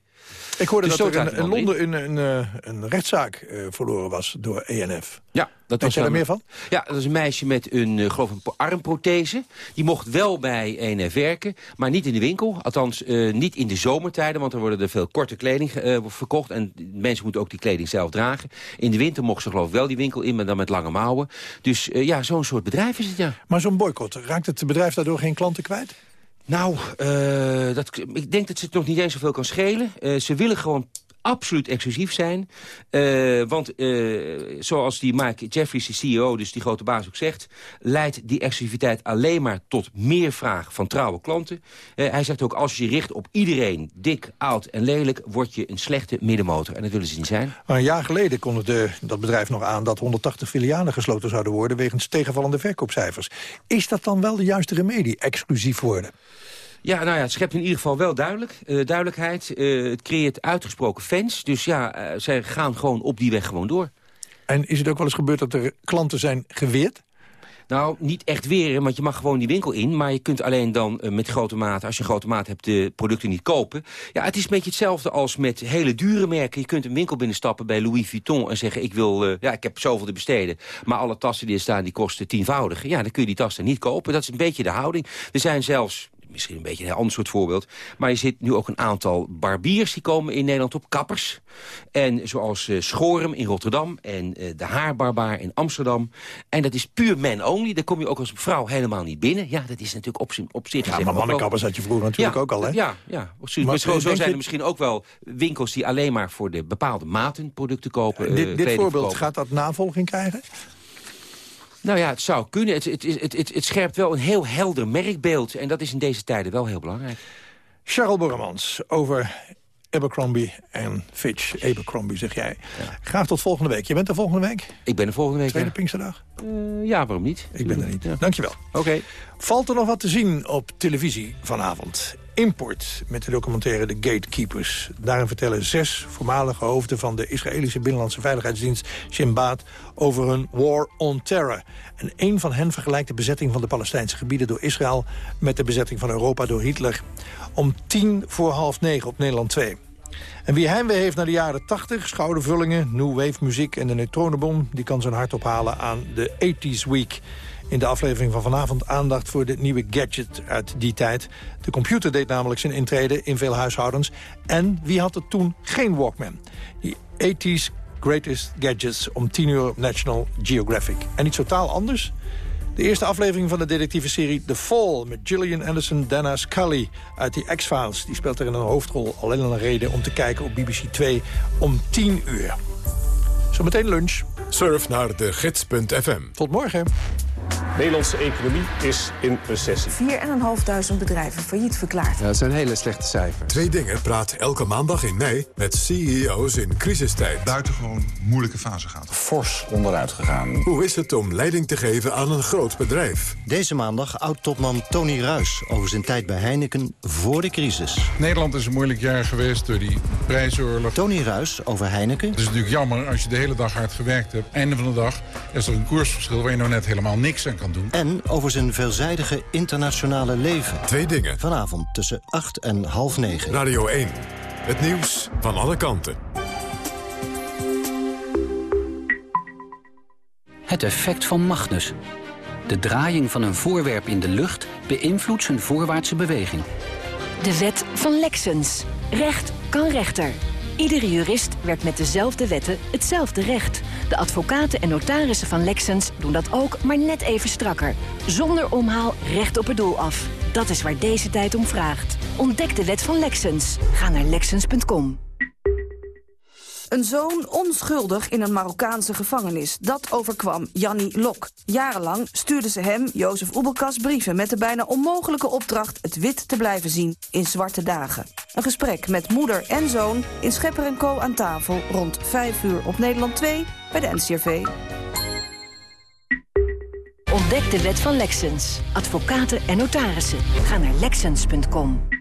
Ik hoorde Dus dat er in, Londen een, een, eh, een rechtszaak eh, verloren was door ENF. Ja, dat Weet er een- meer van? Ja, dat is een meisje met een, eh, geloof een armprothese. Die mocht wel bij ENF werken, maar niet in de winkel. Althans, niet in de zomertijden, want dan worden er veel korte kleding verkocht. En mensen moeten ook die kleding zelf dragen. In de winter mocht ze geloof ik wel die winkel in, maar dan met lange mouwen. Dus ja, zo'n soort bedrijf is het, ja. Maar zo'n boycott, raakt het bedrijf daardoor geen klanten kwijt? Nou, eh, dat, ik denk dat ze het nog niet eens zoveel kan schelen. Eh, ze willen gewoon absoluut exclusief zijn. Eh, want eh, zoals die Mike Jeffries, de CEO, dus die grote baas ook zegt... leidt die exclusiviteit alleen maar tot meer vraag van trouwe klanten. Eh, hij zegt ook, als je je richt op iedereen, dik, oud en lelijk... word je een slechte middenmotor. En dat willen ze niet zijn. Een jaar geleden kondigde dat bedrijf nog aan dat 180 filialen gesloten zouden worden wegens tegenvallende verkoopcijfers. Is dat dan wel de juiste remedie, exclusief worden? Ja, nou ja, het schept in ieder geval wel duidelijk, eh, duidelijkheid. Eh, het creëert uitgesproken fans. Dus ja, eh, zij gaan gewoon op die weg gewoon door. En is het ook wel eens gebeurd dat er klanten zijn geweerd? Nou, niet echt weer, want je mag gewoon die winkel in. Maar je kunt alleen dan met grote maat, als je een grote maat hebt, de producten niet kopen. Ja, het is een beetje hetzelfde als met hele dure merken. Je kunt een winkel binnenstappen bij Louis Vuitton en zeggen... ik wil, ja, ik heb zoveel te besteden. Maar alle tassen die er staan, die kosten tienvoudig. Ja, dan kun je die tassen niet kopen. Dat is een beetje de houding. Er zijn zelfs misschien een beetje een heel ander soort voorbeeld. Maar je ziet nu ook een aantal barbiers die komen in Nederland op, kappers. En zoals eh, Schorum in Rotterdam en eh, de Haarbarbaar in Amsterdam. En dat is puur man only. Daar kom je ook als vrouw helemaal niet binnen. Ja, dat is natuurlijk op, op zich... Ja, maar mannenkappers had je vroeger natuurlijk Ja, ook al, hè? Ja, ja. Maar, Maar, zo, eh, zo zijn je- er misschien ook wel winkels die alleen maar voor de bepaalde maten producten kopen. dit dit voorbeeld, gaat dat navolging krijgen? Nou ja, het zou kunnen. Het, het, het, het, het scherpt wel een heel helder merkbeeld. En dat is in deze tijden wel heel belangrijk. Charles Borremans over Abercrombie en Fitch. Abercrombie, zeg jij. Graag tot volgende week. Je bent er volgende week? Ik ben er volgende week. Tweede ja. Pinksterdag? Eh, ja, waarom niet? Ik ben er niet. Dankjewel. Oké. Valt er nog wat te zien op televisie vanavond? Import met de documentaire The Gatekeepers. Daarin vertellen zes voormalige hoofden van de Israëlische Binnenlandse Veiligheidsdienst Shin Baat over hun War on Terror. En een van hen vergelijkt de bezetting van de Palestijnse gebieden door Israël met de bezetting van Europa door Hitler. Om tien voor half negen op Nederland 2. En wie heimwee heeft naar de jaren 80, schoudervullingen, new wave muziek en de neutronenbom... die kan zijn hart ophalen aan de 80s Week. In de aflevering van vanavond aandacht voor de nieuwe gadget uit die tijd. De computer deed namelijk zijn intrede in veel huishoudens. En wie had er toen geen Walkman? Die 80s Greatest Gadgets om 10 uur op National Geographic. En iets totaal anders? De eerste aflevering van de detective-serie The Fall... met Gillian Anderson, Dana Scully uit die X-Files. Die speelt er in een hoofdrol. Alleen al een reden om te kijken op BBC 2 om 10 uur. Zometeen lunch. Surf naar de gids.fm. Tot morgen. Nederlandse economie is in recessie. 4.500 bedrijven failliet verklaard. Ja, dat zijn hele slechte cijfers. Twee dingen praat elke maandag in mei met CEO's in crisistijd. Buitengewoon moeilijke fase gaat. Fors onderuit gegaan. Hoe is het om leiding te geven aan een groot bedrijf? Deze maandag oud-topman Tony Ruis over zijn tijd bij Heineken voor de crisis. Nederland is een moeilijk jaar geweest door die prijsoorlog. Tony Ruis over Heineken. Het is natuurlijk jammer als je de hele dag hard gewerkt hebt. Einde van de dag is er een koersverschil waar je nou net helemaal niks aan kan doen. En over zijn veelzijdige internationale leven. Twee dingen. Vanavond tussen 8 en half 9. Radio 1. Het nieuws van alle kanten. Het effect van Magnus. De draaiing van een voorwerp in de lucht beïnvloedt zijn voorwaartse beweging. De wet van Lexens. Recht kan rechter. Iedere jurist werkt met dezelfde wetten hetzelfde recht. De advocaten en notarissen van Lexens doen dat ook, maar net even strakker. Zonder omhaal recht op het doel af. Dat is waar deze tijd om vraagt. Ontdek de wet van Lexens. Ga naar Lexens.com. Een zoon onschuldig in een Marokkaanse gevangenis. Dat overkwam Janni Lok. Jarenlang stuurde ze hem, Jozef Oebelkas, brieven... met de bijna onmogelijke opdracht het wit te blijven zien in zwarte dagen. Een gesprek met moeder en zoon in Schepper Co. aan tafel... rond 5 uur op Nederland 2 bij de NCRV. Ontdek de wet van Lexens. Advocaten en notarissen. Ga naar Lexens.com.